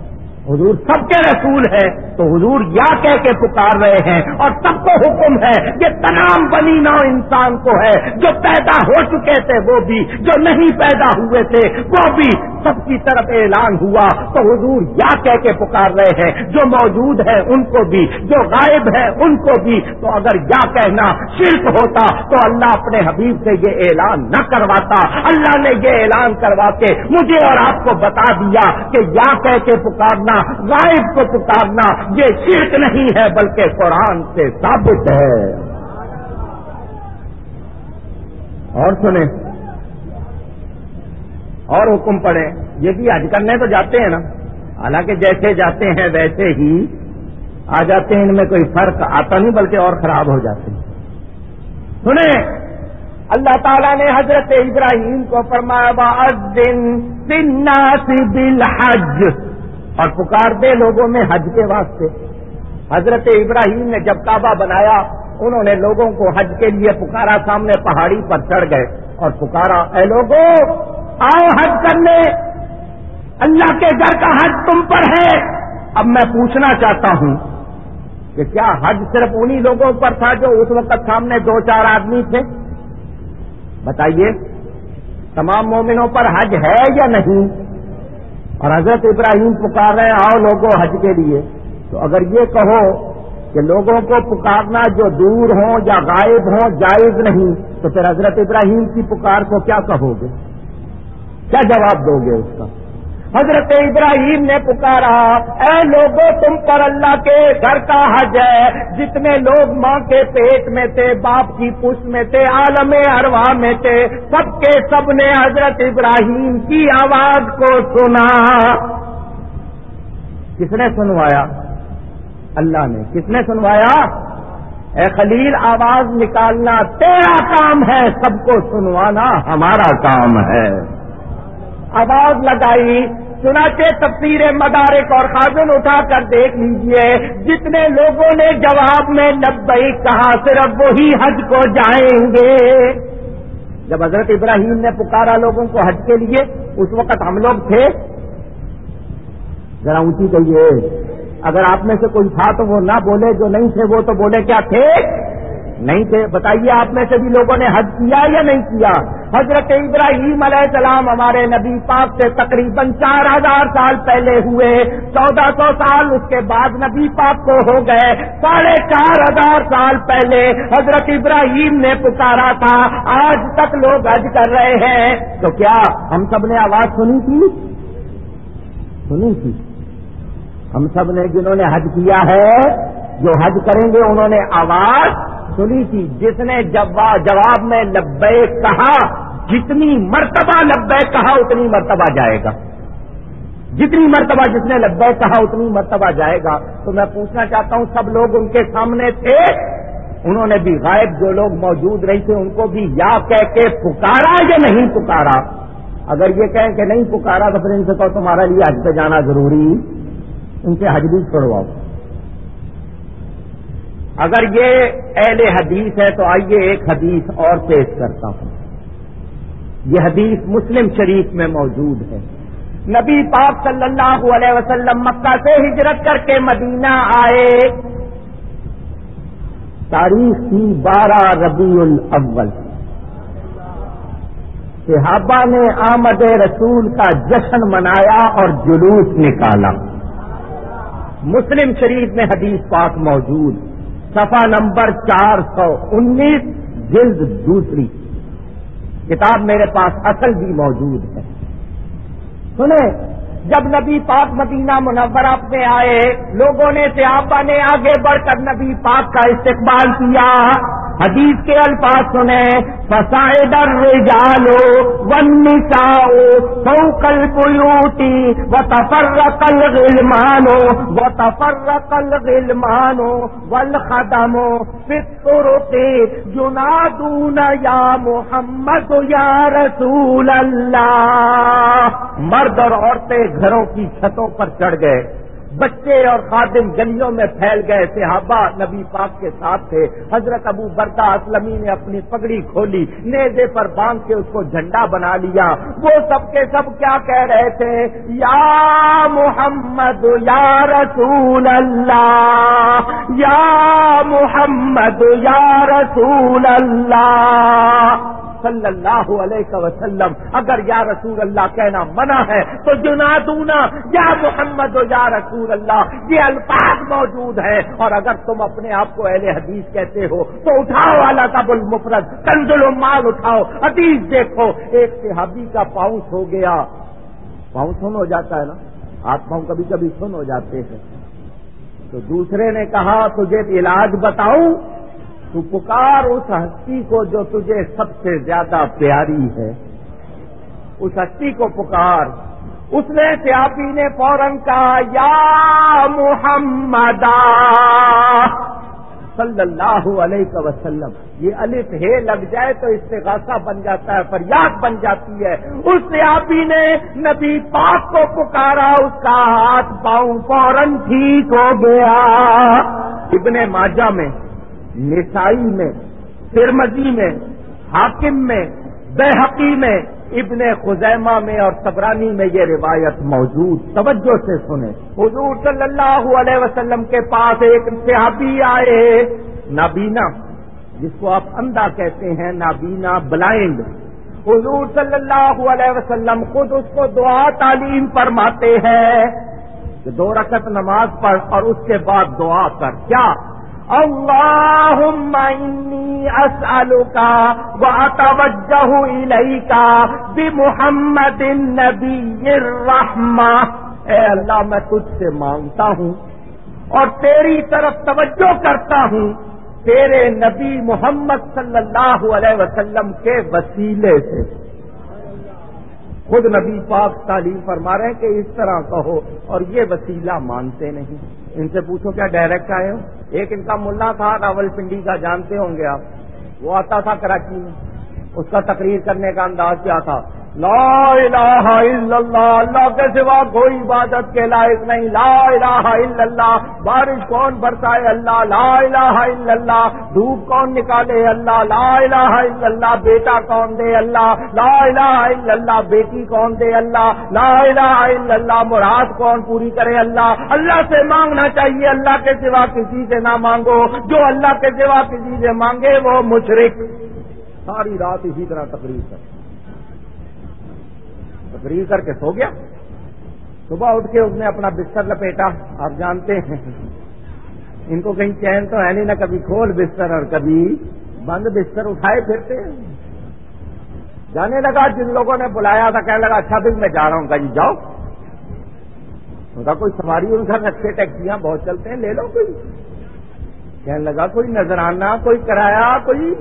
حضور سب کے رسول ہے تو حضور یا کہہ کے پکار رہے ہیں، اور سب کو حکم ہے یہ تمام بنی نو انسان کو ہے، جو پیدا ہو چکے تھے وہ بھی، جو نہیں پیدا ہوئے تھے وہ بھی سب کی طرف اعلان ہوا۔ تو حضور یا کہہ کے پکار رہے ہیں، جو موجود ہے ان کو بھی، جو غائب ہے ان کو بھی۔ تو اگر یا کہنا شرک ہوتا، تو اللہ اپنے حبیب سے یہ اعلان نہ کرواتا۔ اللہ نے یہ اعلان کروا کے مجھے اور آپ کو بتا دیا کہ یا کہہ کے پکارنا غائب کو پکارنا، یہ شرک نہیں ہے بلکہ قرآن سے ثابت ہے۔ اور سنیں۔ اور حکم پڑے یہ بھی حج کرنے تو جاتے ہیں نا۔ حالانکہ جیسے جاتے ہیں ویسے ہی آ جاتے ہیں، ان میں کوئی فرق آتا نہیں، بلکہ اور خراب ہو جاتے ہیں۔ سنیں۔ اللہ تعالیٰ نے حضرت ابراہیم کو فرمایا دن بالحج۔ اور پکار دے لوگوں میں حج کے واسطے۔ حضرت ابراہیم نے جب کعبہ بنایا، انہوں نے لوگوں کو حج کے لیے پکارا، سامنے پہاڑی پر چڑھ گئے اور پکارا، اے لوگوں آؤ حج کرنے۔ اللہ کے گھر کا حج تم پر ہے۔ اب میں پوچھنا چاہتا ہوں کہ کیا حج صرف انہی لوگوں پر تھا جو اس وقت سامنے دو چار آدمی تھے؟ بتائیے، تمام مومنوں پر حج ہے یا نہیں؟ اور حضرت ابراہیم پکار رہے آؤ لوگوں حج کے لیے۔ تو اگر یہ کہو کہ لوگوں کو پکارنا جو دور ہوں یا غائب ہوں جائز نہیں، تو پھر حضرت ابراہیم کی پکار کو کیا کہو گے؟ کیا جواب دو گے اس کا؟ حضرت ابراہیم نے پکارا، اے لوگوں تم پر اللہ کے گھر کا حج ہے۔ جتنے لوگ ماں کے پیٹ میں تھے، باپ کی پش میں تھے، عالم اروا میں تھے، سب کے سب نے حضرت ابراہیم کی آواز کو سنا۔ کس نے سنوایا؟ اللہ نے۔ کس نے سنوایا؟ اے خلیل، آواز نکالنا تیرا کام ہے، سب کو سنوانا ہمارا کام ہے۔ آواز لگائی چنانچہ تفسیر مدارک اور خاصن اٹھا کر دیکھ لیجیے، جتنے لوگوں نے جواب میں نبئی کہا، صرف وہی حج کو جائیں گے۔ جب حضرت ابراہیم نے پکارا لوگوں کو حج کے لیے، اس وقت ہم لوگ تھے۔ ذرا اونچی کہیے، اگر آپ میں سے کوئی تھا تو وہ نہ بولے، جو نہیں تھے وہ تو بولے کیا تھے؟ نہیں تھے بتائیے آپ میں سے بھی لوگوں نے حج کیا یا نہیں کیا؟ حضرت ابراہیم علیہ السلام ہمارے نبی پاک سے تقریباً چار ہزار سال پہلے ہوئے، چودہ سو سال اس کے بعد نبی پاک کو ہو گئے، ساڑھے چار ہزار سال پہلے حضرت ابراہیم نے پکارا تھا، آج تک لوگ حج کر رہے ہیں۔ تو کیا ہم سب نے آواز سنی تھی؟ سنی تھی۔ ہم سب نے جنہوں نے حج کیا ہے، جو حج کریں گے انہوں نے آواز سنی تھی جس نے جواب میں لبے کہا، جتنی مرتبہ لبے کہا اتنی مرتبہ جائے گا۔ جتنی مرتبہ جس نے لبے کہا اتنی مرتبہ جائے گا۔ تو میں پوچھنا چاہتا ہوں، سب لوگ ان کے سامنے تھے؟ انہوں نے بھی غائب جو لوگ موجود رہے تھے، ان کو بھی یا کہہ کے پکارا یا نہیں پکارا؟ اگر یہ کہیں کہ نہیں پکارا تو پھر ان سے تو تمہارا لیے حج پہ جانا ضروری۔ ان سے حج بھی چھوڑواؤ۔ اگر یہ اہل حدیث ہے تو آئیے ایک حدیث اور پیش کرتا ہوں۔ یہ حدیث مسلم شریف میں موجود ہے۔ نبی پاک صلی اللہ علیہ وسلم مکہ سے ہجرت کر کے مدینہ آئے۔ تاریخ تھی بارہ ربیع الاول۔ صحابہ نے آمد رسول کا جشن منایا اور جلوس نکالا۔ مسلم شریف میں حدیث پاک موجود۔ صفحہ نمبر چار سو انیس، جلد دوسری۔ کتاب میرے پاس اصل بھی موجود ہے۔ سنیں جب نبی پاک مدینہ منورہ میں آئے، لوگوں نے صحابہ نے آگے بڑھ کر نبی پاک کا استقبال کیا۔ حدیث کے الفاظ سنے فسائے در جالو ون نساؤ سوکل پلوٹی و تفر کل گل مانو و تفر یا محمد یا رسول اللہ مرد اور عورتیں گھروں کی چھتوں پر چڑھ گئے۔ بچے اور خادم گلیوں میں پھیل گئے۔ صحابہ نبی پاک کے ساتھ تھے۔ حضرت ابو بردا اسلمی نے اپنی پگڑی کھولی، نیزے پر باندھ کے اس کو جھنڈا بنا لیا۔ وہ سب کے سب کیا کہہ رہے تھے؟ یا محمد، یا رسول اللہ۔ یا محمد، یا رسول اللہ۔ صلی اللہ علیہ وسلم، اگر یا رسول اللہ کہنا منع ہے تو جنادونا یا محمد و یا رسول اللہ، یہ الفاظ موجود ہے اور اگر تم اپنے آپ کو اہل حدیث کہتے ہو، تو اٹھاؤ والا قبل مفرد کنزل و مال اٹھاؤ، حدیث دیکھو۔ ایک صحابی کا پاؤنس ہو گیا۔ پاؤنس سن ہو جاتا ہے نا؟ ہاتھ پاؤں کبھی کبھی سن ہو جاتے ہیں۔ تو دوسرے نے کہا، تجھے علاج بتاؤں؟ تو پکار اس ہستی کو جو تجھے سب سے زیادہ پیاری ہے۔ اس ہستی کو پکار۔ اس نے سیاپی نے فوراً کہا، یا محمد صلی اللہ علیہ وسلم۔ یہ الف ہے، لگ جائے تو استغاثہ بن جاتا ہے، فریاد بن جاتی ہے۔ اس سیاپی نے نبی پاک کو پکارا، اس کا ہاتھ پاؤں فوراً ٹھیک ہو گیا۔ ابن ماجہ میں نسائی میں ترمزی میں، حاکم میں بحقی میں، ابن خزیمہ میں اور سبرانی میں یہ روایت موجود۔ توجہ سے سنیں۔ حضور صلی اللہ علیہ وسلم کے پاس ایک صحابی آئے۔ نابینا، جس کو آپ اندھا کہتے ہیں، نابینا بلائنڈ۔ حضور صلی اللہ علیہ وسلم خود اس کو دعا تعلیم فرماتے ہیں کہ دو رکعت نماز پڑھ اور اس کے بعد دعا کر۔ کیا؟ اللهم إني أسألك وأتوجه إليك بمحمد النبي الرحمة اے اللہ، میں تجھ سے مانگتا ہوں اور تیری طرف توجہ کرتا ہوں تیرے نبی محمد صلی اللہ علیہ وسلم کے وسیلے سے۔ خود نبی پاک تعلیم فرما رہے ہیں کہ اس طرح کہو اور یہ وسیلہ مانتے نہیں۔ ان سے پوچھو کیا ڈائریکٹ آئے ہو؟ ایک ان کا ملا تھا، راول پنڈی کا، جانتے ہوں گے آپ۔ وہ آتا تھا کراچی میں۔ اس کا تقریر کرنے کا انداز کیا تھا؟ لا الہ الا اللہ اللہ کے سوا کوئی عبادت کے لائق نہیں۔ لا الہ الا اللہ، بارش کون برسائے اللہ؟ لا الہ الا اللہ، دھوپ کون نکالے اللہ؟ لا الہ الا اللہ، بیٹا کون دے اللہ؟ لا الہ الا اللہ، بیٹی کون دے اللہ؟ لا الہ الا اللہ، مراد کون پوری کرے اللہ؟ اللہ سے مانگنا چاہیے، اللہ کے سوا کسی سے نہ مانگو۔ جو اللہ کے سوا کسی سے مانگے وہ مشرق ساری رات اسی طرح تقریر کرتے تقریر کر کے سو گیا۔ صبح اٹھ کے اس نے اپنا بستر لپیٹا۔ آپ جانتے ہیں۔ ان کو کہیں چین تو ہے نہیں نہ کبھی کھول بستر اور کبھی بند بستر اٹھائے پھرتے۔ جانے لگا جن لوگوں نے بلایا تھا، کہنے لگا اچھا پھر میں جا رہا ہوں، کہیں جاؤ۔ کوئی سواری ان کا اچھے ٹیکسیاں بہت چلتے ہیں، لے لو کوئی۔ کہنے لگا، کوئی نظرانہ، کوئی کرایہ، کوئی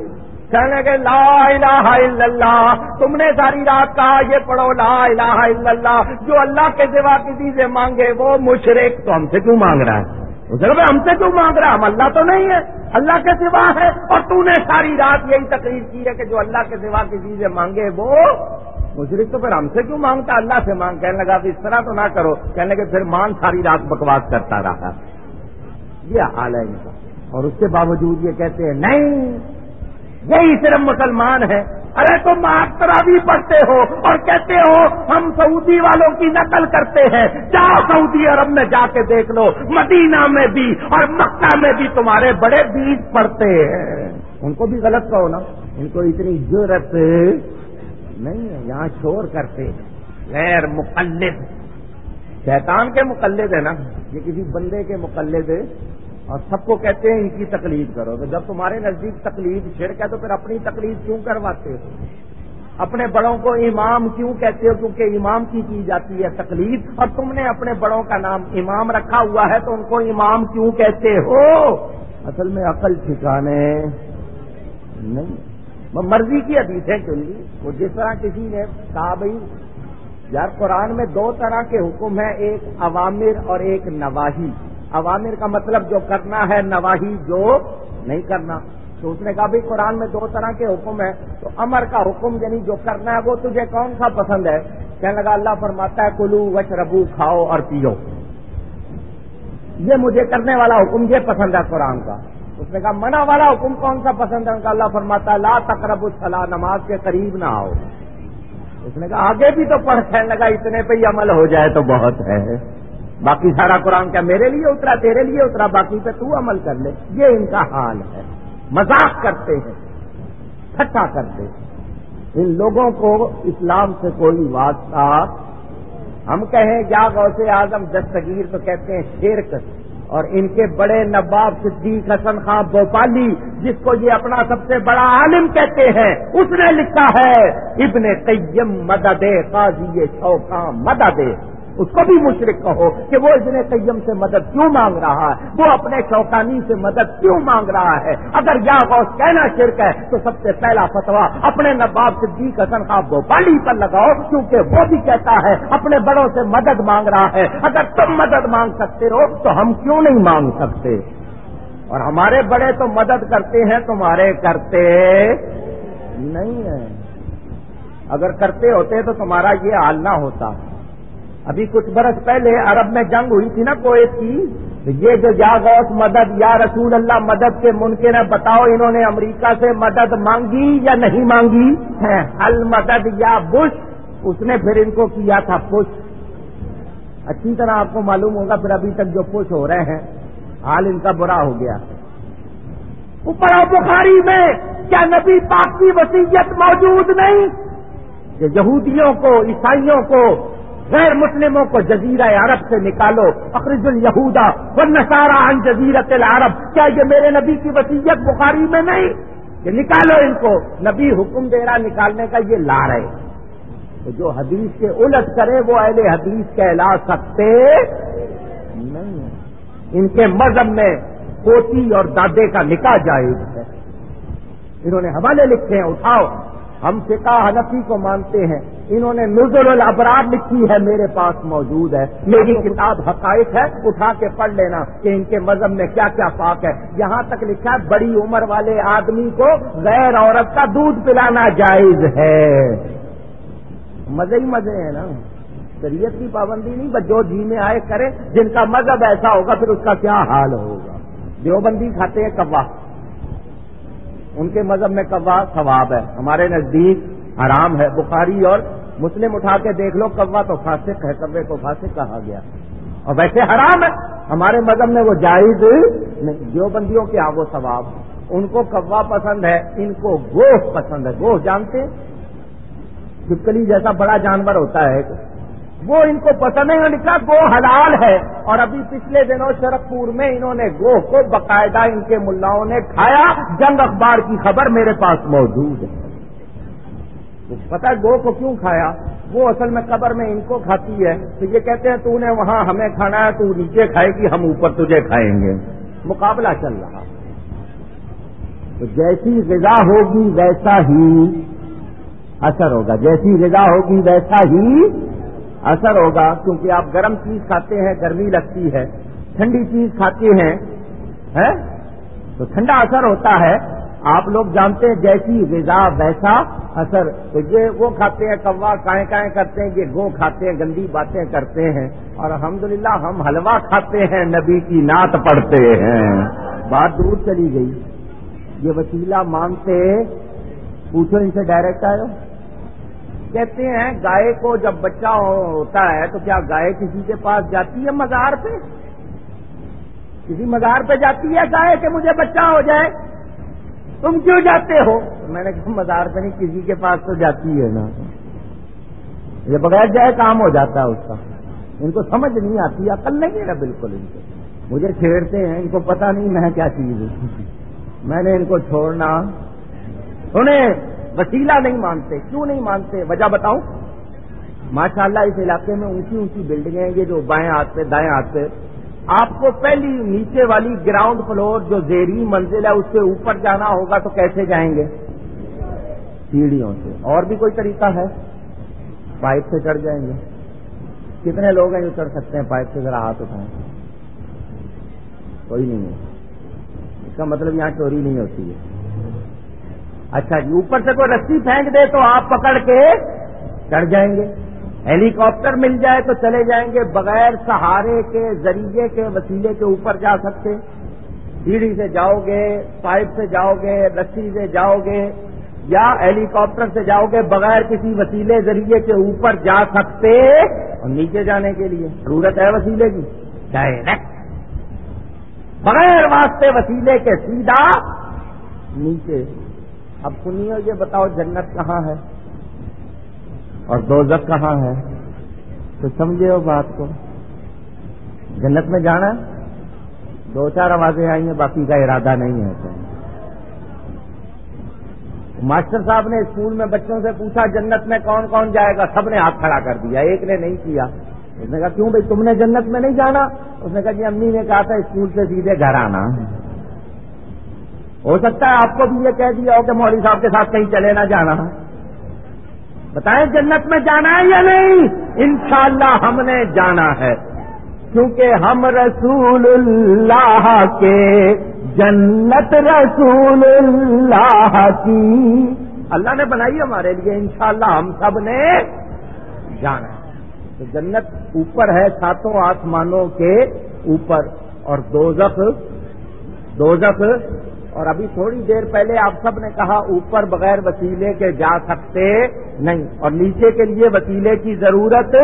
کہنے لگے، لا الہ الا اللہ، تم نے ساری رات کہا، یہ پڑھو، لا الہ الا اللہ، جو اللہ کے سوا کسی سے مانگے، وہ مشرق تو ہم سے کیوں مانگ رہا ہے؟ ہم سے کیوں مانگ رہا ہم اللہ تو نہیں ہے اللہ کے سوا ہے، اور تو نے ساری رات یہی تقریر کی ہے کہ جو اللہ کے سوا کسی سے مانگے، وہ مشرق تو پھر ہم سے کیوں مانگتا اللہ سے مانگ، کہنے لگا اس طرح تو نہ کرو، کہنے لگے، پھر مان ساری رات بکواس کرتا رہا یہ حال ہے ان کا۔ اور اس کے باوجود یہ کہتے ہیں، نہیں یہی صرف مسلمان ہے ارے تم ماسٹرا بھی پڑھتے ہو اور کہتے ہو ہم سعودی والوں کی نقل کرتے ہیں۔ جاؤ سعودی عرب میں جا کے دیکھ لو۔ مدینہ میں بھی اور مکہ میں بھی تمہارے بڑے بیج پڑتے ہیں۔ ان کو بھی غلط کہو نا۔ ان کو اتنی ضرورت نہیں ہے یہاں شور کرتے غیر مقلد۔ شیطان کے مقلد ہے نا۔ یہ کسی بندے کے مقلد ہے اور سب کو کہتے ہیں ان کی تکلیف کرو۔ تو جب تمہارے نزدیک تکلیف شرک ہے تو پھر اپنی تکلیف کیوں کرواتے ہو؟ اپنے بڑوں کو امام کیوں کہتے ہو؟ کیونکہ امام کی کی جاتی ہے تکلیف اور تم نے اپنے بڑوں کا نام امام رکھا ہوا ہے تو ان کو امام کیوں کہتے ہو؟ اصل میں عقل ٹھکانے نہیں۔ مرضی کی حدیثیں چلی وہ جس طرح کسی نے کہا بھائی یار قرآن میں دو طرح کے حکم ہیں، ایک عوامر اور ایک نواحی عوامر کا مطلب جو کرنا ہے نواحی جو نہیں کرنا۔ تو اس نے کہا بھائی قرآن میں دو طرح کے حکم ہیں۔ تو امر کا حکم یعنی جو کرنا ہے، وہ تجھے کون سا پسند ہے؟ کہنے لگا، اللہ فرماتا ہے، کلو وچ ربو کھاؤ اور پیو۔ یہ مجھے کرنے والا حکم، یہ پسند ہے قرآن کا۔ اس نے کہا، منع والا حکم کون سا پسند ہے؟ ان کا اللہ فرماتا لا تقرب الصلاح نماز کے قریب نہ آؤ۔ اس نے کہا، آگے بھی تو پڑھ، کہنے لگا، اتنے پہ ہی عمل ہو جائے تو بہت ہے۔ باقی سارا قرآن کیا میرے لیے اترا، تیرے لیے اترا، باقی پہ تو عمل کر لے۔ یہ ان کا حال ہے۔ مذاق کرتے ہیں ٹھٹا کرتے ہیں۔ ان لوگوں کو اسلام سے کوئی واسطہ، ہم کہیں یا غوث اعظم دستگیر تو کہتے ہیں شیرک اور ان کے بڑے نواب صدیق حسن خان بوپالی، جس کو یہ اپنا سب سے بڑا عالم کہتے ہیں، اس نے لکھا ہے، ابن قیم مدد قاضی شوقاں مدد۔ اس کو بھی مشرق کہو کہ وہ ابن قیم سے مدد کیوں مانگ رہا ہے؟ وہ اپنے شوقانی سے مدد کیوں مانگ رہا ہے؟ اگر یا غوث کہنا شرک ہے تو سب سے پہلا فتوا اپنے نواب صدیق حسن خان بوپالی پر لگاؤ، کیونکہ وہ بھی کہتا ہے اپنے بڑوں سے مدد مانگ رہا ہے۔ اگر تم مدد مانگ سکتے ہو تو ہم کیوں نہیں مانگ سکتے؟ اور ہمارے بڑے تو مدد کرتے ہیں، تمہارے کرتے نہیں ہیں۔ اگر کرتے ہوتے تو تمہارا یہ حال نہ ہوتا۔ ابھی کچھ برس پہلے عرب میں جنگ ہوئی تھی نا کویت کی یہ جو یا غوث مدد، یا رسول اللہ مدد کے ممکن ہے بتاؤ انہوں نے امریکہ سے مدد مانگی یا نہیں مانگی؟ حل مدد یا بش؟ اس نے پھر ان کو کیا تھا پش؟ اچھی طرح آپ کو معلوم ہوگا پھر ابھی تک جو پش ہو رہے ہیں، حال ان کا برا ہو گیا۔ اوپر بخاری میں، کیا نبی پاک کی وسیعت موجود نہیں؟ کہ یہودیوں کو، عیسائیوں کو غیر مسلموں کو جزیرہ عرب سے نکالو. اخرج الہودا و نسارا ان جزیرت العرب. کیا یہ میرے نبی کی وسیعت بخاری میں نہیں؟ کہ نکالو ان کو. نبی حکم دے رہا نکالنے کا یہ لا رہے. تو جو حدیث کے الٹ کرے وہ اہل حدیث کہلا سکتے نہیں. ان کے مذہب میں پوتی اور دادے کا نکاح جائز ہے. انہوں نے حوالے لکھے ہیں، اٹھاؤ. ہم فقہ حنفی کو مانتے ہیں۔ انہوں نے نزل الابرار لکھی ہے، میرے پاس موجود ہے۔ میری کتاب حقائق ہے، اٹھا کے پڑھ لینا کہ ان کے مذہب میں کیا کیا پاک ہے۔ یہاں تک لکھا ہے، بڑی عمر والے آدمی کو غیر عورت کا دودھ پلانا جائز ہے۔ مزے ہی مزے ہیں نا۔ شریعت کی پابندی نہیں، بس جو جی میں آئے کرے، جن کا مذہب ایسا ہوگا، پھر اس کا کیا حال ہوگا؟ دیوبندی کھاتے ہیں کبا ان کے مذہب میں کوا ثواب ہے۔ ہمارے نزدیک حرام ہے۔ بخاری اور مسلم اٹھا کے دیکھ لو کوا تو فاسق ہے کبے کو فاسق کہا گیا۔ اور ویسے حرام ہے۔ ہمارے مذہب میں وہ جائز جو بندیوں کے آگو ثواب۔ ان کو کوا پسند ہے، ان کو گوہ پسند ہے۔ گوہ جانتے چھپکلی جیسا بڑا جانور ہوتا ہے۔ وہ ان کو پسند نہیں لکھا گو حلال ہے۔ اور ابھی پچھلے دنوں شرکپور میں انہوں نے گو کو باقاعدہ ان کے ملاؤں نے کھایا۔ جنگ اخبار کی خبر میرے پاس موجود ہے۔ پتا گو کو کیوں کھایا؟ وہ اصل میں قبر میں ان کو کھاتی ہے۔ تو یہ کہتے ہیں، تو نے وہاں ہمیں کھانا ہے، تو نیچے کھائے گی، ہم اوپر تجھے کھائیں گے۔ مقابلہ چل رہا۔ تو جیسی غذا ہوگی ویسا ہی اثر ہوگا۔ جیسی غذا ہوگی ویسا ہی اثر ہوگا کیونکہ آپ گرم چیز کھاتے ہیں، گرمی لگتی ہے۔ ٹھنڈی چیز کھاتے ہیں تو ٹھنڈا اثر ہوتا ہے۔ آپ لوگ جانتے ہیں جیسی غذا، ویسا اثر۔ تو یہ وہ کھاتے ہیں، کوا کائیں کائیں کرتے ہیں، یہ گو کھاتے ہیں، گندی باتیں کرتے ہیں۔ اور الحمدللہ ہم حلوہ کھاتے ہیں، نبی کی نعت پڑھتے ہیں۔ بات دور چلی گئی۔ یہ وسیلہ مانتے پوچھو ان سے ڈائریکٹ آئے کہتے ہیں، گائے کو جب بچہ ہوتا ہے تو کیا گائے کسی کے پاس جاتی ہے مزار پہ؟ کسی مزار پہ جاتی ہے گائے کہ مجھے بچہ ہو جائے؟ تم کیوں جاتے ہو؟ میں نے کہا، مزار پہ نہیں، کسی کے پاس تو جاتی ہے نا۔ یہ بغیر جائے کام ہو جاتا ہے اس کا۔ ان کو سمجھ نہیں آتی، عقل نہیں ہے نا بالکل ان کو۔ مجھے چھیڑتے ہیں، ان کو پتا نہیں میں کیا چیز ہوں۔ میں نے ان کو چھوڑنا۔ انہیں وسیلہ نہیں مانتے۔ کیوں نہیں مانتے؟ وجہ بتاؤں۔ ماشاء اللہ اس علاقے میں اونچی اونچی بلڈنگیں یہ جو بائیں ہاتھ پہ دائیں ہاتھ پہ آپ کو پہلی نیچے والی گراؤنڈ فلور جو زیری منزل ہے، اس سے اوپر جانا ہوگا تو کیسے جائیں گے؟ سیڑھیوں سے۔ اور بھی کوئی طریقہ ہے؟ پائپ سے چڑھ جائیں گے۔ کتنے لوگ ہیں جو چڑھ سکتے ہیں پائپ سے؟ ذرا ہاتھ اٹھائیں۔ کوئی نہیں ہے۔ اس کا مطلب یہاں چوری نہیں ہوتی ہے۔ اچھا جی اوپر سے کوئی رسی پھینک دے تو آپ پکڑ کے چڑھ جائیں گے۔ ہیلی کاپٹر مل جائے تو چلے جائیں گے، بغیر سہارے کے، ذریعے کے، وسیلے کے اوپر جا سکتے۔ سیڑھی سے جاؤ گے، پائپ سے جاؤ گے، رسی سے جاؤ گے، یا ہیلی کاپٹر سے جاؤ گے، بغیر کسی وسیلے، ذریعے کے اوپر جا سکتے۔ اور نیچے جانے کے لیے ضرورت ہے وسیلے کی۔ ڈائریکٹ بغیر واسطے وسیلے کے سیدھا نیچے۔ اب سنیے یہ بتاؤ جنت کہاں ہے اور دو کہاں ہے؟ تو سمجھے ہو بات کو۔ جنت میں جانا دو چار آوازیں آئی ہیں، باقی کا ارادہ نہیں ہے۔ ماسٹر صاحب نے اسکول میں بچوں سے پوچھا، جنت میں کون کون جائے گا؟ سب نے ہاتھ کھڑا کر دیا، ایک نے نہیں کیا۔ اس نے کہا، کیوں بھائی تم نے جنت میں نہیں جانا؟ اس نے کہا جی امی نے کہا تھا، اسکول سے سیدھے گھر آنا۔ ہو سکتا ہے آپ کو بھی یہ کہہ دیا ہو کہ مولوی صاحب کے ساتھ کہیں چلے نہ جانا بتائیں جنت میں جانا ہے یا نہیں؟ انشاءاللہ ہم نے جانا ہے۔ کیونکہ ہم رسول اللہ کے جنت رسول اللہ کی۔ اللہ نے بنائی ہمارے لیے، انشاءاللہ ہم سب نے جانا ہے۔ تو جنت اوپر ہے ساتوں آسمانوں کے اوپر اور دوزخ دوزخ اور ابھی تھوڑی دیر پہلے آپ سب نے کہا اوپر بغیر وسیلے کے جا سکتے نہیں اور نیچے کے لیے وسیلے کی ضرورت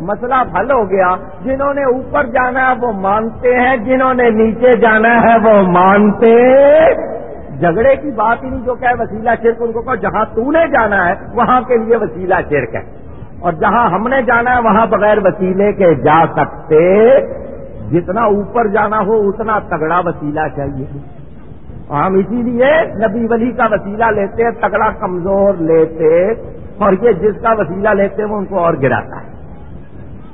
مسئلہ حل ہو گیا۔ جنہوں نے اوپر جانا ہے وہ مانتے ہیں، جنہوں نے نیچے جانا ہے وہ مانتے۔ جھگڑے کی بات ہی نہیں جو کہ وسیلہ شرک، ان کو کہا جہاں تو نے جانا ہے وہاں کے لیے وسیلہ شرک ہے۔ اور جہاں ہم نے جانا ہے وہاں بغیر وسیلے کے جا سکتے۔ جتنا اوپر جانا ہو اتنا تگڑا وسیلہ چاہیے۔ ہم اسی لیے نبی ولی کا وسیلہ لیتے تگڑا کمزور لیتے اور یہ جس کا وسیلہ لیتے وہ ان کو اور گراتا ہے۔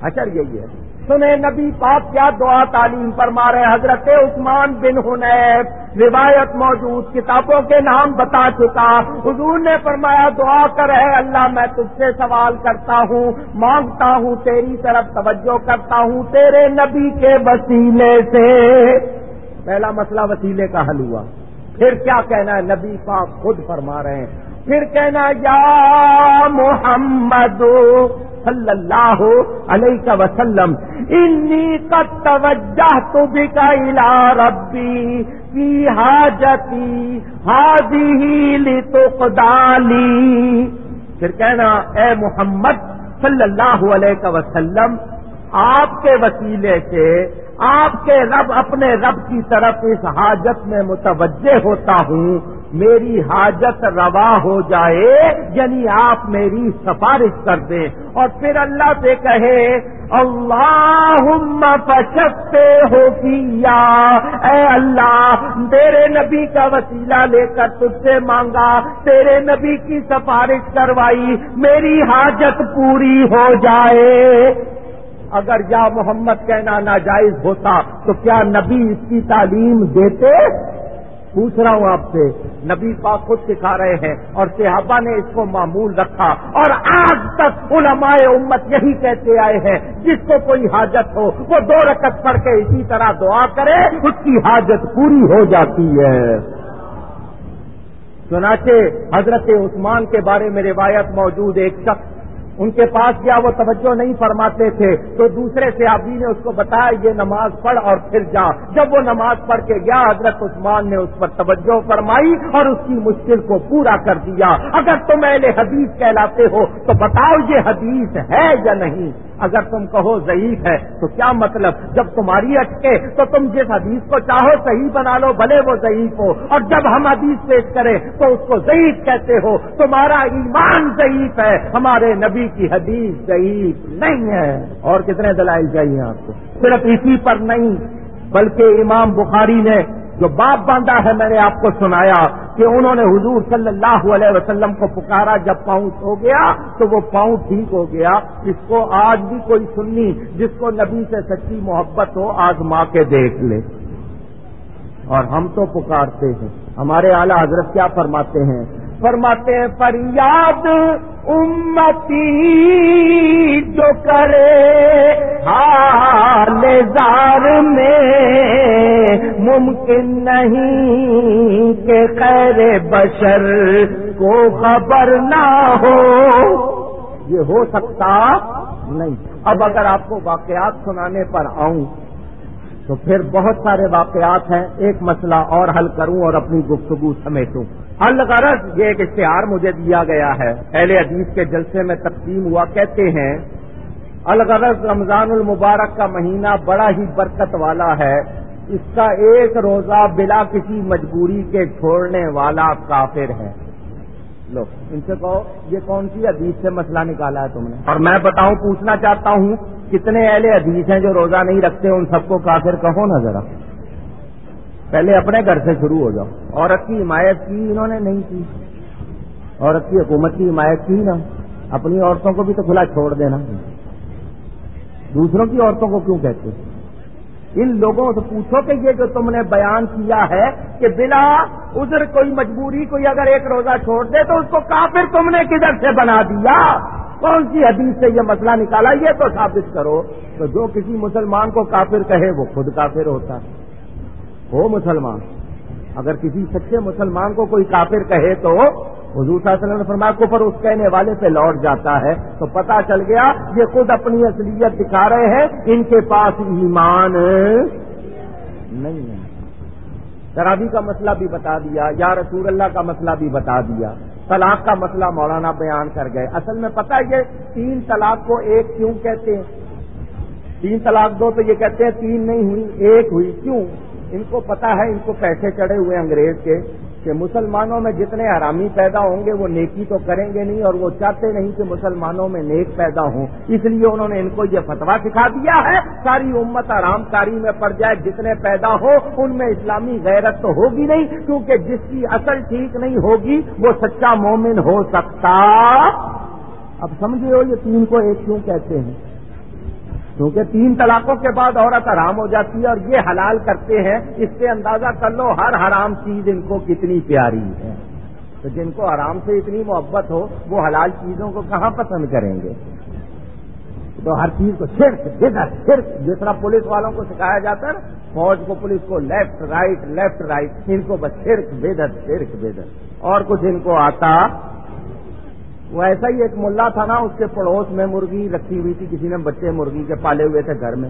اچھا یہی ہے سنے نبی پاک کیا دعا تعلیم پر مارے حضرت عثمان بن حنیف روایت موجود، کتابوں کے نام بتا چکا۔ حضور نے فرمایا، دعا کر ہے اللہ، میں تجھ سے سوال کرتا ہوں، مانگتا ہوں، تیری طرف توجہ کرتا ہوں، تیرے نبی کے وسیلے سے۔ پہلا مسئلہ وسیلے کا حل ہوا۔ پھر کیا کہنا ہے؟ نبی پاک خود فرما رہے ہیں۔ پھر کہنا یا محمد صلی اللہ علیہ وسلم، انی کا توجہ تو بھی کا ربی کی حاجتی حاضی تو پھر کہنا، اے محمد صلی اللہ علیہ وسلم، آپ کے وسیلے سے آپ کے رب اپنے رب کی طرف اس حاجت میں متوجہ ہوتا ہوں، میری حاجت روا ہو جائے یعنی آپ میری سفارش کر دیں۔ اور پھر اللہ سے کہے اللہ پچھتے ہو کیا اے اللہ، تیرے نبی کا وسیلہ لے کر تجھ سے مانگا، تیرے نبی کی سفارش کروائی، میری حاجت پوری ہو جائے۔ اگر یا محمد کہنا ناجائز ہوتا تو کیا نبی اس کی تعلیم دیتے؟ پوچھ رہا ہوں آپ سے، نبی پاک خود سکھا رہے ہیں اور صحابہ نے اس کو معمول رکھا اور آج تک علماء امت یہی کہتے آئے ہیں، جس کو کوئی حاجت ہو، وہ دو رکت پڑھ کے اسی طرح دعا کرے، اس کی حاجت پوری ہو جاتی ہے۔ سناچے حضرت عثمان کے بارے میں روایت موجود ایک شخص ان کے پاس گیا وہ توجہ نہیں فرماتے تھے تو دوسرے سے آبی نے اس کو بتایا، یہ نماز پڑھ اور پھر جا۔ جب وہ نماز پڑھ کے گیا، حضرت عثمان نے اس پر توجہ فرمائی اور اس کی مشکل کو پورا کر دیا۔ اگر تم اہل حدیث کہلاتے ہو تو بتاؤ یہ حدیث ہے یا نہیں؟ اگر تم کہو ضعیف ہے، تو کیا مطلب؟ جب تمہاری اٹکے تو تم جس حدیث کو چاہو صحیح بنا لو، بھلے وہ ضعیف ہو۔ اور جب ہم حدیث پیش کریں، تو اس کو ضعیف کہتے ہو۔ تمہارا ایمان ضعیف ہے، ہمارے نبی کی حدیث ضعیف نہیں ہے۔ اور کتنے دلائل چاہیے آپ کو؟ صرف اسی پر نہیں، بلکہ امام بخاری نے جو باپ باندھا ہے، میں نے آپ کو سنایا کہ انہوں نے حضور صلی اللہ علیہ وسلم کو پکارا، جب پاؤں ہو گیا تو وہ پاؤں ٹھیک ہو گیا۔ اس کو آج بھی کوئی سننی جس کو نبی سے سچی محبت ہو، آزما ماں کے دیکھ لے۔ اور ہم تو پکارتے ہیں۔ ہمارے اعلی حضرت کیا فرماتے ہیں؟ فرماتے ہیں پر یاد امتی جو کرے، حال زار میں ممکن نہیں کہ خیر بشر کو خبر نہ ہو۔ یہ ہو سکتا نہیں۔ اب اگر آپ کو واقعات سنانے پر آؤں تو پھر بہت سارے واقعات ہیں، ایک مسئلہ اور حل کروں اور اپنی گفتگو سمیٹوں۔ الغرض یہ ایک اشتہار مجھے دیا گیا ہے۔ اہل حدیث کے جلسے میں تقسیم ہوا، کہتے ہیں الغرض رمضان المبارک کا مہینہ بڑا ہی برکت والا ہے۔ اس کا ایک روزہ بلا کسی مجبوری کے چھوڑنے والا کافر ہے۔ لو، ان سے کہو، یہ کون سی حدیث سے مسئلہ نکالا ہے تم نے؟ اور میں بتاؤں، پوچھنا چاہتا ہوں، کتنے اہل حدیث ہیں جو روزہ نہیں رکھتے، ان سب کو کافر کہو نا ذرا۔ پہلے اپنے گھر سے شروع ہو جاؤ۔ عورت کی حمایت کی انہوں نے نہیں کی۔ عورت کی حکومت کی حمایت کی نا۔ اپنی عورتوں کو بھی تو کھلا چھوڑ دینا۔ دوسروں کی عورتوں کو کیوں کہتے ان لوگوں سے پوچھو کہ یہ جو تم نے بیان کیا ہے کہ بلا ادھر کوئی مجبوری کوئی اگر ایک روزہ چھوڑ دے تو اس کو کافر تم نے کدھر سے بنا دیا؟ کون سی حدیث سے یہ مسئلہ نکالا؟ یہ تو ثابت کرو تو جو کسی مسلمان کو کافر کہے وہ خود کافر ہوتا ہے۔ ہو مسلمان، اگر کسی سچے مسلمان کو کوئی کافر کہے تو حضور صلی اللہ علیہ وسلم نے فرمایا، کفر اس کہنے والے پہ لوٹ جاتا ہے۔ تو پتا چل گیا، یہ خود اپنی اصلیت دکھا رہے ہیں۔ ان کے پاس ایمان نہیں ہے۔ شرابی کا مسئلہ بھی بتا دیا، یا رسول اللہ کا مسئلہ بھی بتا دیا۔ طلاق کا مسئلہ مولانا بیان کر گئے۔ اصل میں پتا یہ تین طلاق کو ایک کیوں کہتے ہیں؟ تین طلاق دو تو یہ کہتے ہیں تین نہیں ہوئی، ایک ہوئی، کیوں؟ ان کو پتا ہے، ان کو پیسے چڑھے ہوئے انگریز کے۔ کہ مسلمانوں میں جتنے حرامی پیدا ہوں گے وہ نیکی تو کریں گے نہیں اور وہ چاہتے نہیں کہ مسلمانوں میں نیک پیدا ہوں۔ اس لیے انہوں نے ان کو یہ فتوا سکھا دیا ہے۔ ساری امت آرام کاری میں پڑ جائے، جتنے پیدا ہو ان میں اسلامی غیرت تو ہوگی نہیں، کیونکہ جس کی اصل ٹھیک نہیں ہوگی وہ سچا مومن ہو سکتا۔ اب سمجھے ہو یہ تین کو ایک کیوں کہتے ہیں؟ کیونکہ تین طلاقوں کے بعد عورت حرام ہو جاتی ہے اور یہ حلال کرتے ہیں، اس سے اندازہ کر لو ہر حرام چیز ان کو کتنی پیاری ہے۔ تو جن کو آرام سے اتنی محبت ہو، وہ حلال چیزوں کو کہاں پسند کریں گے؟ تو ہر چیز کو صرف جدھر، صرف جس طرح پولیس والوں کو سکھایا جاتا ہے فوج کو، پولیس کو لیفٹ رائٹ لیفٹ رائٹ ان کو بس صرف بے در صرف بے در اور کچھ ان کو آتا وہ ایسا ہی ایک ملا تھا نا، اس کے پڑوس میں مرغی رکھی ہوئی تھی، کسی نے بچے مرغی کے پالے ہوئے تھے گھر میں۔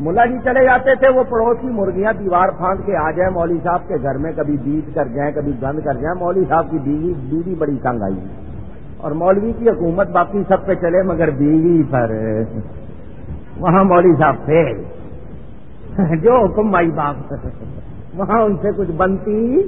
ملا جی چلے جاتے تھے، وہ پڑوس کی مرغیاں دیوار پھانٹ کے آ جائیں مولوی صاحب کے گھر میں، کبھی بیٹ کر جائیں، کبھی بند کر جائیں۔ مولوی صاحب کی بیوی بیوی بڑی تنگ آئی۔ اور مولوی کی حکومت باقی سب پہ چلے، مگر بیوی پر وہاں مولوی صاحب فیل جو حکم مائی باپ، وہاں ان سے کچھ بنتی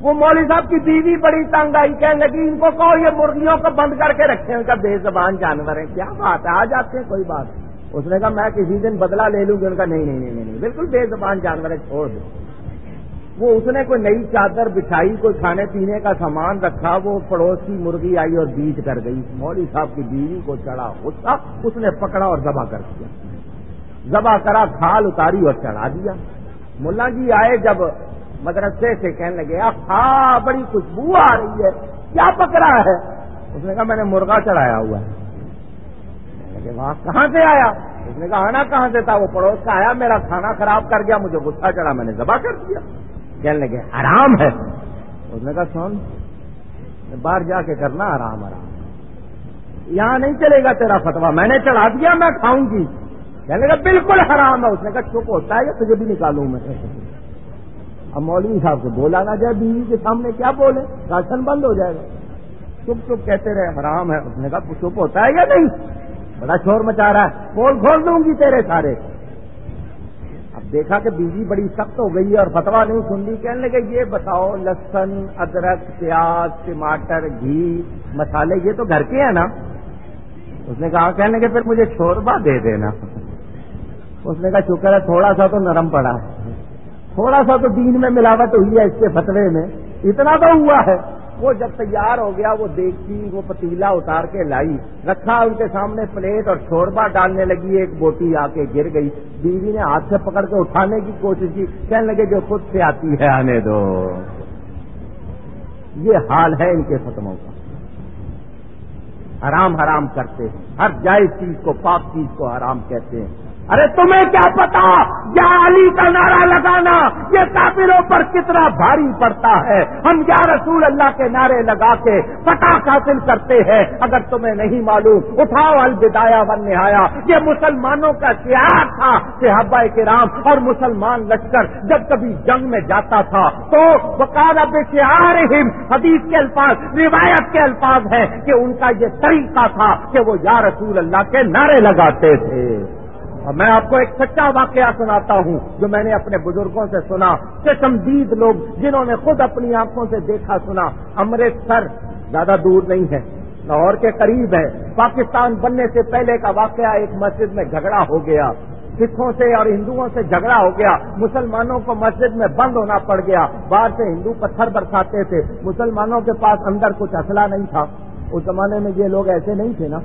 وہ مولوی صاحب کی بیوی بڑی تنگ آئی، کہنے لگی، ان کو کہو یہ مرغیوں کو بند کر کے رکھے، ان کا بے زبان جانور ہے۔ کیا بات ہے؟ آ جاتے ہیں، کوئی بات اس نے کہا، میں کسی دن بدلا لے لوں گی۔ ان کا نہیں نہیں نہیں نہیں بالکل بے زبان جانور ہے، چھوڑ دو۔ وہ اس نے کوئی نئی چادر بچھائی، کوئی کھانے پینے کا سامان رکھا، وہ پڑوس کی مرغی آئی اور بیچ کر گئی۔ مولوی صاحب کی بیوی کو چڑھا، غصہ، اس نے پکڑا اور ذبح کر دیا۔ ذبح کرا، کھال اتاری اور چڑھا دیا۔ ملا جی آئے جب مدرسے سے کہنے لگے ہاں بڑی خوشبو آ رہی ہے، کیا پکڑا ہے؟ اس نے کہا، میں نے مرغا چڑھایا ہوا ہے. وہاں کہاں سے آیا؟ اس نے کہا، آنا کہاں سے تھا؟ وہ پڑوس کا آیا، میرا کھانا خراب کر گیا، مجھے غصہ چڑھا، میں نے ذبح کر دیا۔ کہنے لگے، حرام ہے؟ اس نے کہا سون باہر جا کے کرنا آرام آرام یہاں نہیں چلے گا تیرا فتوا میں نے چڑھا دیا، میں کھاؤں گی۔ کہنے لگا بالکل حرام ہے۔ اس نے کہا، چپ ہوتا ہے یا تجھے بھی نکالوں میں۔ اب مولوی صاحب کو بولا نہ جائے، بیوی کے سامنے کیا بولے؟ راشن بند ہو جائے گا۔ چپ چپ کہتے رہے حرام ہے اس نے کہا چپ ہوتا ہے یا نہیں؟ بڑا شور مچا رہا ہے۔ بول کھول دوں گی تیرے سارے۔ اب دیکھا کہ بیوی بڑی سخت ہو گئی ہے اور فتوا نہیں سن لی کہنے لگے، یہ بتاؤ، لہسن، ادرک، پیاز، ٹماٹر، گھی، مسالے، یہ تو گھر کے ہیں نا؟ اس نے کہا، کہنے لگے، پھر مجھے شوربا دے دینا۔ اس نے کہا، شکر ہے، تھوڑا سا تو نرم پڑا۔ ہے تھوڑا سا تو دین میں ملاوٹ ہوئی ہے اس کے فتوے میں، اتنا تو ہوا ہے۔ وہ جب تیار ہو گیا، وہ دیکھی وہ پتیلا اتار کے لائی۔ رکھا ان کے سامنے پلیٹ اور چھوڑبا ڈالنے لگی، ایک بوٹی آ کے گر گئی۔ بیوی نے ہاتھ سے پکڑ کے اٹھانے کی کوشش کی۔ کہنے لگے، جو خود سے آتی ہے، آنے دو۔ یہ حال ہے ان کے ختموں کا۔ حرام حرام کرتے ہیں۔ ہر جائز چیز کو، پاک چیز کو حرام کہتے ہیں۔ ارے تمہیں کیا پتا؟ یا علی کا نعرہ لگانا، یہ کافروں پر کتنا بھاری پڑتا ہے۔ ہم یا رسول اللہ کے نعرے لگا کے پتا حاصل کرتے ہیں۔ اگر تمہیں نہیں معلوم، اٹھاؤ البدایا ون نہایا یہ مسلمانوں کا شعار تھا، صحابہ کرام اور مسلمان لشکر۔ جب کبھی جنگ میں جاتا تھا، تو وکال اب شعار حدیث کے الفاظ، روایت کے الفاظ ہیں کہ ان کا یہ طریقہ تھا کہ وہ یا رسول اللہ کے نعرے لگاتے تھے۔ اور میں آپ کو ایک سچا واقعہ سناتا ہوں جو میں نے اپنے بزرگوں سے سنا چشمدید لوگ جنہوں نے خود اپنی آنکھوں سے دیکھا، سنا۔ امرتسر زیادہ دور نہیں ہے، لاہور کے قریب ہے۔ پاکستان بننے سے پہلے کا واقعہ ایک مسجد میں جھگڑا ہو گیا۔ سکھوں سے اور ہندوؤں سے جھگڑا ہو گیا۔ مسلمانوں کو مسجد میں بند ہونا پڑ گیا۔ باہر سے ہندو پتھر برساتے تھے۔ مسلمانوں کے پاس اندر کچھ اسلحہ نہیں تھا۔ اس زمانے میں یہ لوگ ایسے نہیں تھے نا۔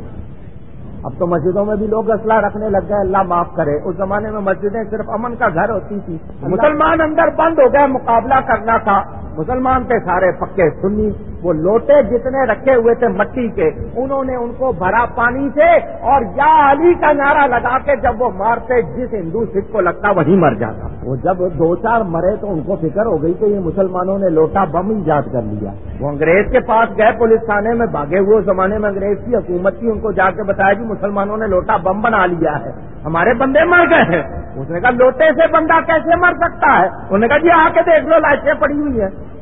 اب تو مسجدوں میں بھی لوگ اسلحہ رکھنے لگ گئے اللہ معاف کرے۔ اس زمانے میں مسجدیں صرف امن کا گھر ہوتی تھی مسلمان اندر بند ہو گئے مقابلہ کرنا تھا۔ مسلمان تھے سارے پکے سنی۔ وہ لوٹے جتنے رکھے ہوئے تھے مٹی کے انہوں نے ان کو بھرا پانی سے اور یا علی کا نعرہ لگا کے جب وہ مارتے جس ہندو سکھ کو لگتا وہی مر جاتا۔ وہ جب دو چار مرے تو ان کو فکر ہو گئی کہ یہ مسلمانوں نے لوٹا بم ایجاد کر لیا۔ وہ انگریز کے پاس گئے پولیس تھانے میں بھاگے ہوئے اس زمانے میں انگریز کی حکومت کی ان کو جا کے بتایا کہ مسلمانوں نے لوٹا بم بنا لیا ہے۔ ہمارے بندے مر گئے ہیں۔ اس نے کہا لوٹے سے بندہ کیسے مر سکتا ہے؟ انہوں نے کہا جی آ کے دیکھ لو لاشیں پڑی ہوئی ہیں۔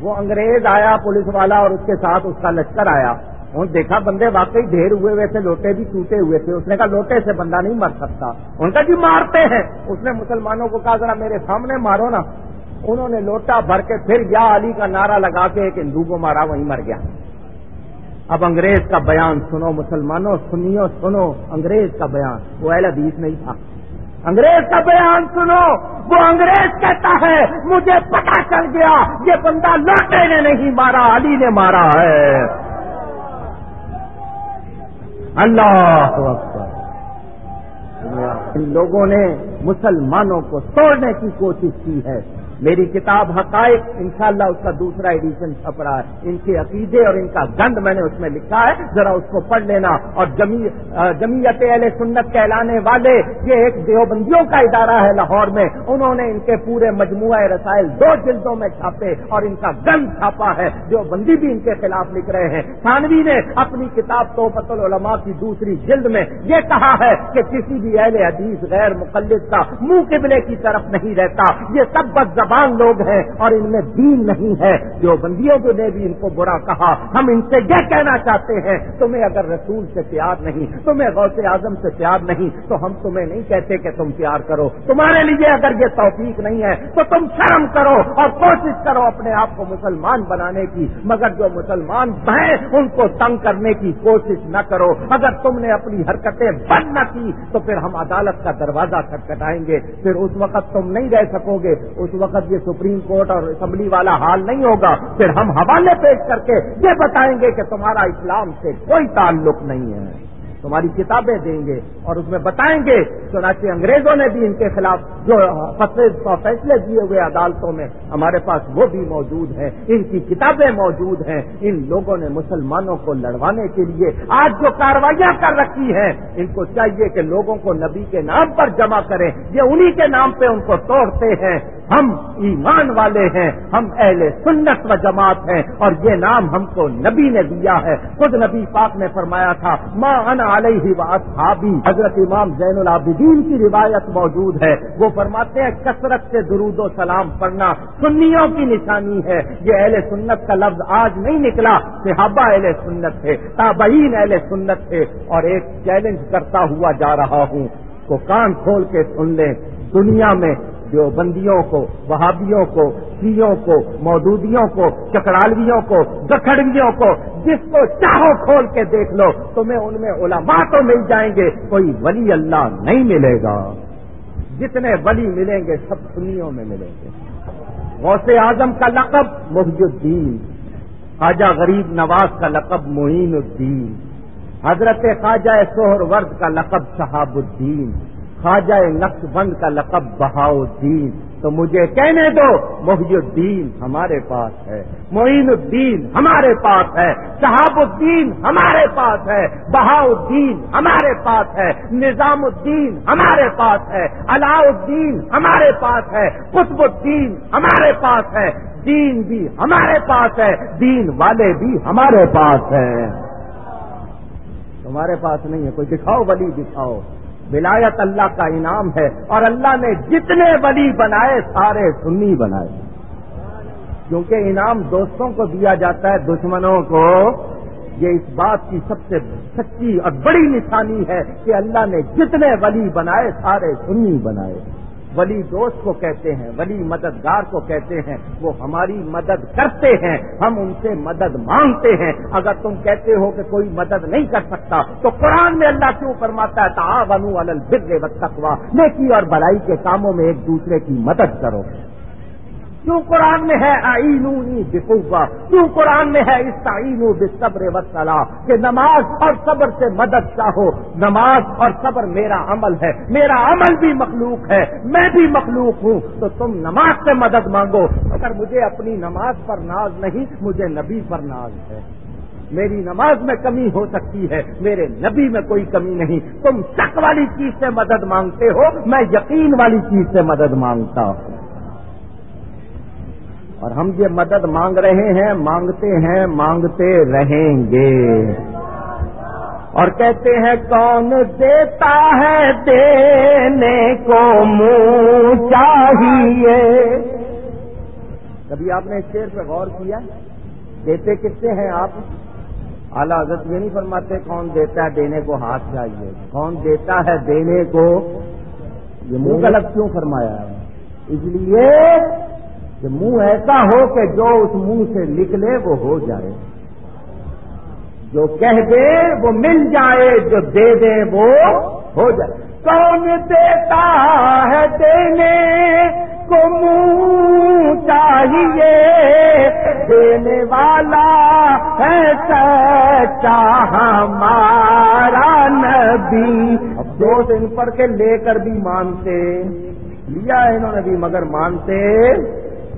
وہ انگریز آیا، پولیس والا اور اس کے ساتھ اس کا لشکر آیا۔ انہوں نے دیکھا بندے واقعی ڈھیر ہوئے ویسے لوٹے بھی ٹوٹے ہوئے تھے۔ اس نے کہا، لوٹے سے بندہ نہیں مر سکتا۔ ان کا جی مارتے ہیں۔ اس نے مسلمانوں کو کہا، ذرا میرے سامنے مارو نا۔ انہوں نے لوٹا، بھر کے پھر یا علی کا نعرہ لگا کے ایک ہندو کو مارا، وہیں مر گیا۔ اب انگریز کا بیان سنو، مسلمانوں سنیو سنو، انگریز کا بیان۔ وہ اہل حدیث نہیں تھا۔ انگریز کا بیان سنو، وہ انگریز کہتا ہے، مجھے پتا چل گیا، یہ بندہ لوٹے نے نہیں مارا، علی نے مارا ہے۔ اللہ ان لوگوں نے مسلمانوں کو توڑنے کی کوشش کی ہے۔ میری کتاب حقائق، انشاءاللہ اس کا دوسرا ایڈیشن چھپ رہا ہے۔ ان کے عقیدے اور ان کا گند میں نے اس میں لکھا ہے۔ ذرا اس کو پڑھ لینا۔ اور جمیت اہل سنت کہلانے والے، یہ ایک دیوبندیوں کا ادارہ ہے لاہور میں۔ انہوں نے ان کے پورے مجموعہ رسائل دو جلدوں میں چھاپے اور ان کا گند چھاپا ہے۔ دیوبندی بھی ان کے خلاف لکھ رہے ہیں۔ تھانوی نے اپنی کتاب توفت العلماء کی دوسری جلد میں یہ کہا ہے کہ کسی بھی اہل حدیث غیر مقلد کا منہ قبلے کی طرف نہیں رہتا۔ یہ سب بد زبان لوگ ہیں اور ان میں دین نہیں ہے۔ جو بندیوں کو نے بھی ان کو برا کہا۔ ہم ان سے یہ کہنا چاہتے ہیں، تمہیں اگر رسول سے پیار نہیں، تمہیں غوث اعظم سے پیار نہیں، تو ہم تمہیں نہیں کہتے کہ تم پیار کرو۔ تمہارے لیے اگر یہ توفیق نہیں ہے، تو تم شرم کرو اور کوشش کرو اپنے آپ کو مسلمان بنانے کی۔ مگر جو مسلمان ہیں، ان کو تنگ کرنے کی کوشش نہ کرو۔ اگر تم نے اپنی حرکتیں بند نہ کی، تو پھر ہم عدالت کا دروازہ کٹکھٹائیں گے۔ پھر اس وقت تم نہیں رہ سکو گے۔ اس وقت مطلب یہ سپریم کورٹ اور اسمبلی والا حال نہیں ہوگا، پھر ہم حوالے پیش کر کے یہ بتائیں گے کہ تمہارا اسلام سے کوئی تعلق نہیں ہے۔ تمہاری کتابیں دیں گے اور اس میں بتائیں گے، چنانچہ انگریزوں نے بھی ان کے خلاف جو فیصلے دیے ہوئے عدالتوں میں ہمارے پاس وہ بھی موجود ہیں، ان کی کتابیں موجود ہیں۔ ان لوگوں نے مسلمانوں کو لڑوانے کے لیے آج جو کاروائیاں کر رکھی ہیں، ان کو چاہیے کہ لوگوں کو نبی کے نام پر جمع کریں۔ یہ انہی کے نام پہ ان کو توڑتے ہیں۔ ہم ایمان والے ہیں، ہم اہل سنت و جماعت ہیں، اور یہ نام ہم کو نبی نے دیا ہے۔ خود نبی پاک نے فرمایا تھا ماں ان علیہ بھابی حضرت امام زین العابدین کی روایت موجود ہے۔ وہ فرماتے ہیں، کثرت سے درود و سلام پڑھنا سنیوں کی نشانی ہے۔ یہ اہل سنت کا لفظ آج نہیں نکلا، صحابہ اہل سنت تھے، تابعین اہل سنت تھے، اور ایک چیلنج کرتا ہوا جا رہا ہوں۔ کو کان کھول کے سن لیں، دنیا میں جو بندیوں کو، وہابیوں کو، سیوں کو، مودودیوں کو، چکرالویوں کو، دکھڑویوں کو، جس کو چاہو کھول کے دیکھ لو، تمہیں ان میں علماء تو مل جائیں گے، کوئی ولی اللہ نہیں ملے گا۔ جتنے ولی ملیں گے، سب سنیوں میں ملیں گے۔ غوث اعظم کا لقب محی الدین، خواجہ غریب نواز کا لقب معین الدین، حضرت خواجہ سہر ورد کا لقب شہاب الدین۔ خواجہ نقش بند کا لقب بہاؤ الدین۔ تو مجھے کہنے دو، محی الدین ہمارے پاس ہے، معین الدین ہمارے پاس ہے، شہاب الدین ہمارے پاس ہے بہاؤ الدین ہمارے پاس ہے، نظام الدین ہمارے پاس ہے، علاء الدین ہمارے پاس ہے، قطب الدین ہمارے پاس ہے، دین بھی ہمارے پاس ہے، دین والے بھی ہمارے پاس ہیں۔ تمہارے پاس نہیں ہے، کوئی دکھاؤ ولی دکھاؤ۔ ولایت اللہ کا انعام ہے اور اللہ نے جتنے ولی بنائے، سارے سنی بنائے۔ کیونکہ انعام دوستوں کو دیا جاتا ہے، دشمنوں کو۔ یہ اس بات کی سب سے سچی اور بڑی نشانی ہے کہ اللہ نے جتنے ولی بنائے، سارے سنی بنائے۔ ولی دوست کو کہتے ہیں، ولی مددگار کو کہتے ہیں، وہ ہماری مدد کرتے ہیں، ہم ان سے مدد مانگتے ہیں۔ اگر تم کہتے ہو کہ کوئی مدد نہیں کر سکتا، تو قرآن میں اللہ کیوں فرماتا ہے تا بنو البر و نیکی اور بلائی کے کاموں میں ایک دوسرے کی مدد کرو۔ کیوں قرآن میں ہے آئینونی بکوا کیوں قرآن میں ہے اس تعین بصبر وسلح کہ نماز اور صبر سے مدد چاہو۔ نماز اور صبر میرا عمل ہے، میرا عمل بھی مخلوق ہے، میں بھی مخلوق ہوں، تو تم نماز سے مدد مانگو۔ اگر مجھے اپنی نماز پر ناز نہیں، مجھے نبی پر ناز ہے۔ میری نماز میں کمی ہو سکتی ہے، میرے نبی میں کوئی کمی نہیں۔ تم شک والی چیز سے مدد مانگتے ہو، میں یقین والی چیز سے مدد مانگتا ہوں۔ اور ہم یہ مدد مانگ رہے ہیں، مانگتے ہیں، مانگتے رہیں گے۔ اور کہتے ہیں، کون دیتا ہے دینے کو منہ چاہیے؟ کبھی آپ نے اس شیر پہ غور کیا؟ دیتے کس سے ہیں آپ؟ اعلیٰ حضرت یہ نہیں فرماتے کون دیتا ہے دینے کو ہاتھ چاہیے۔ کون دیتا ہے دینے کو؟ یہ منہ غلط کیوں فرمایا ہے؟ اس لیے کہ منہ ایسا ہو کہ جو اس منہ سے نکلے وہ ہو جائے۔ جو کہہ دے وہ مل جائے، جو دے دے وہ ہو جائے۔ کون دیتا ہے دینے کو منہ چاہیے؟ دینے والا ہے سچا ہمارا نبی۔ اب دو دن پڑھ کے لے کر بھی مانتے۔ لیا انہوں نے بھی مگر مانتے۔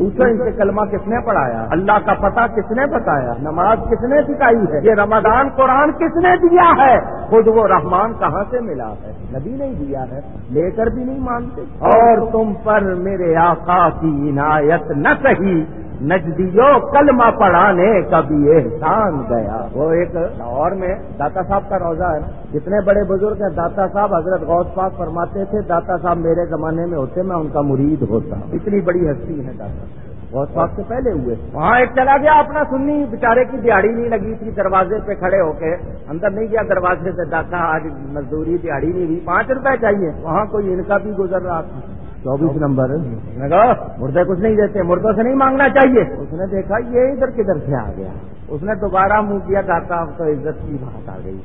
دوسرا ان سے کلمہ کس نے پڑھایا؟ اللہ کا پتہ کس نے بتایا؟ نماز کس نے سکھائی ہے؟ یہ رمضان قرآن کس نے دیا ہے؟ خود وہ رحمان کہاں سے ملا ہے؟ نبی نہیں دیا ہے، لے کر بھی نہیں مانتے۔ اور تم پر میرے آقا کی عنایت نہ کہی نجدیو کلمہ پڑھانے کا بھی احسان گیا۔ وہ ایک لاہور میں داتا صاحب کا روزہ ہے جتنے بڑے بزرگ ہیں۔ داتا صاحب حضرت غوث پاک فرماتے تھے، داتا صاحب میرے زمانے میں ہوتے، میں ان کا مرید ہوتا۔ اتنی بڑی ہستی ہے داتا۔ صاحب غوث پاک سے پہلے ہوئے۔ وہاں ایک چلا گیا اپنا سننی بےچارے کی دیہڑی نہیں لگی تھی دروازے پہ کھڑے ہو کے اندر نہیں گیا دروازے سے داتا آج مزدوری دیہڑی نہیں ہوئی پانچ روپے چاہیے۔ وہاں کوئی ان کا بھی گزر رہا تھا۔ چوبیس نمبر۔ مردے کچھ نہیں دیتے مردوں سے نہیں مانگنا چاہیے۔ اس نے دیکھا یہ ادھر کدھر سے آ گیا۔ اس نے دوبارہ منہ کیا اب تو عزت کی بات آ گئی۔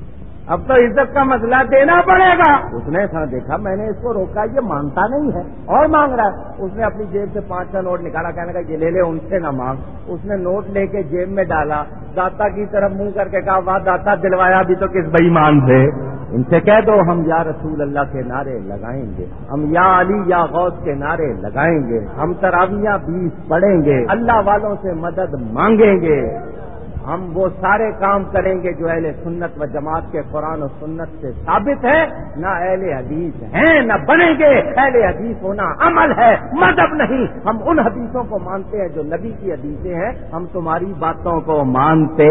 اب تو عزت کا مسئلہ دینا پڑے گا۔ اس نے دیکھا، میں نے اس کو روکا، یہ مانتا نہیں ہے۔ اور مانگ رہا ہے۔ اس نے اپنی جیب سے پانچ کا نوٹ نکالا، کہنے کا یہ لے لے، ان سے نہ مانگ۔ اس نے نوٹ لے کے جیب میں ڈالا۔ داتا کی طرف منہ کر کے کہا، واہ، داتا دلوایا بھی تو کس بئیمان سے؟ ان سے کہہ دو، ہم یا رسول اللہ کے نعرے لگائیں گے۔ ہم یا علی یا غوث کے نعرے لگائیں گے۔ ہم تراویاں بیس پڑھیں گے۔ اللہ والوں سے مدد مانگیں گے۔ ہم وہ سارے کام کریں گے جو اہل سنت و جماعت کے قرآن و سنت سے ثابت ہے، نہ اہل حدیث ہیں، نہ بنیں گے۔ اہل حدیث ہونا عمل ہے، مذہب نہیں۔ ہم ان حدیثوں کو مانتے ہیں جو نبی کی حدیثیں ہیں۔ ہم تمہاری باتوں کو مانتے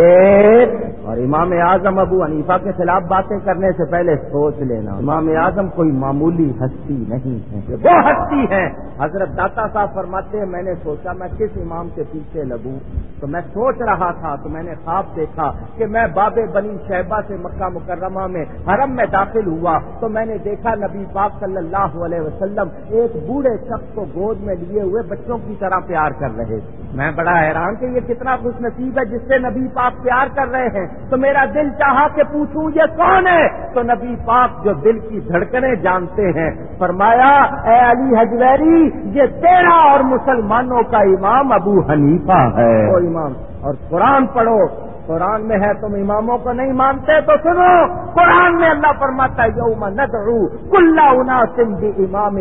اور امام اعظم ابو حنیفہ کے خلاف باتیں کرنے سے پہلے سوچ لینا۔ امام اعظم کوئی معمولی ہستی نہیں ہے، وہ ہستی ہے۔ حضرت داتا صاحب فرماتے ہیں، میں نے سوچا میں کس امام کے پیچھے لگوں۔ تو میں سوچ رہا تھا، تو میں نے خواب دیکھا کہ میں باب بنی شہبہ سے مکہ مکرمہ میں حرم میں داخل ہوا تو میں نے دیکھا نبی پاک صلی اللہ علیہ وسلم ایک بوڑھے شخص کو گود میں لیے ہوئے بچوں کی طرح پیار کر رہے میں بڑا حیران کہ یہ کتنا خوش نصیب ہے جس سے نبی پاک پیار کر رہے ہیں۔ تو میرا دل چاہا کہ پوچھوں یہ کون ہے؟ تو نبی پاک جو دل کی دھڑکنے جانتے ہیں، فرمایا، اے علی حجویری، یہ تیرا اور مسلمانوں کا امام ابو حنیفہ ہے۔ وہ امام۔ اور قرآن پڑھو۔ قرآن میں ہے تم اماموں کو نہیں مانتے تو سنو۔ قرآن میں اللہ فرماتا ہے، یوم ندعو کل اناسم بھی امام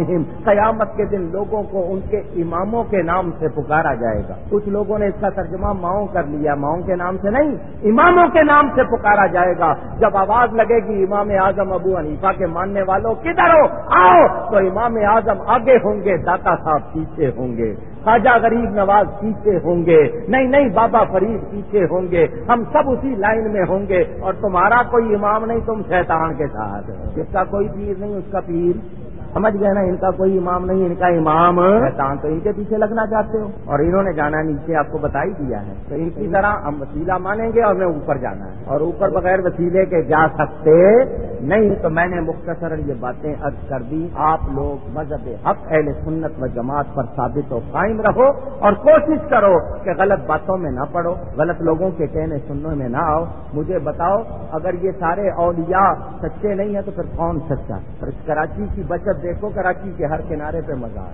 قیامت کے دن لوگوں کو ان کے اماموں کے نام سے پکارا جائے گا۔ کچھ لوگوں نے اس کا ترجمہ ماؤں کر لیا۔ ماؤں کے نام سے نہیں، اماموں کے نام سے پکارا جائے گا۔ جب آواز لگے گی امام اعظم ابو حنیفہ کے ماننے والوں، کدھر ہو؟ آؤ۔ تو امام اعظم آگے ہوں گے، داتا صاحب پیچھے ہوں گے۔ خواجہ غریب نواز پیچھے ہوں گے۔ نہیں نہیں، بابا فرید پیچھے ہوں گے۔ ہم سب اسی لائن میں ہوں گے۔ اور تمہارا کوئی امام نہیں، تم شیطان کے ساتھ۔ جس کا کوئی پیر نہیں، اس کا پیر سمجھ گئے نا، ان کا کوئی امام نہیں، ان کا امام شیطان تو ان کے پیچھے لگنا چاہتے ہو۔ اور انہوں نے جانا نیچے، آپ کو بتا ہی دیا ہے۔ تو ان کی طرح ہم وسیلہ مانیں گے اور میں اوپر جانا ہے۔ اور اوپر بغیر وسیلے کے جا سکتے نہیں، تو میں نے مختصر یہ باتیں ارد کر دی۔ آپ لوگ مذہب حق، اہل سنت و جماعت پر ثابت و قائم رہو اور کوشش کرو کہ غلط باتوں میں نہ پڑو، غلط لوگوں کے کہنے سننے میں نہ آؤ۔ مجھے بتاؤ، اگر یہ سارے اولیاء سچے نہیں ہیں تو پھر کون سچا؟ کراچی کی بچت دیکھو کراچی کے ہر کنارے پہ مزار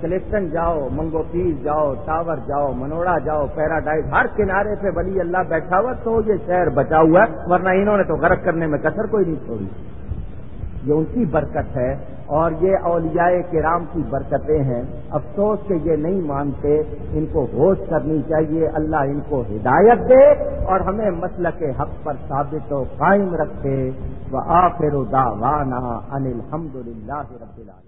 کلیکشن جاؤ، منگو پیس جاؤ، ٹاور جاؤ، منوڑا جاؤ، پیراڈائز، ہر کنارے پہ ولی اللہ بیٹھا ہوا تو یہ شہر بچا ہوا ہے، ورنہ انہوں نے تو غرق کرنے میں کثر کوئی نہیں چھوڑی۔ یہ ان کی برکت ہے۔ اور یہ اولیاء کرام کی برکتیں ہیں۔ افسوس کہ یہ نہیں مانتے، ان کو ہوش کرنی چاہیے۔ اللہ ان کو ہدایت دے اور ہمیں مسل کے حق پر ثابت و قائم رکھے۔ وہ آخر داوانا ان الحمد للہ رب العالمین۔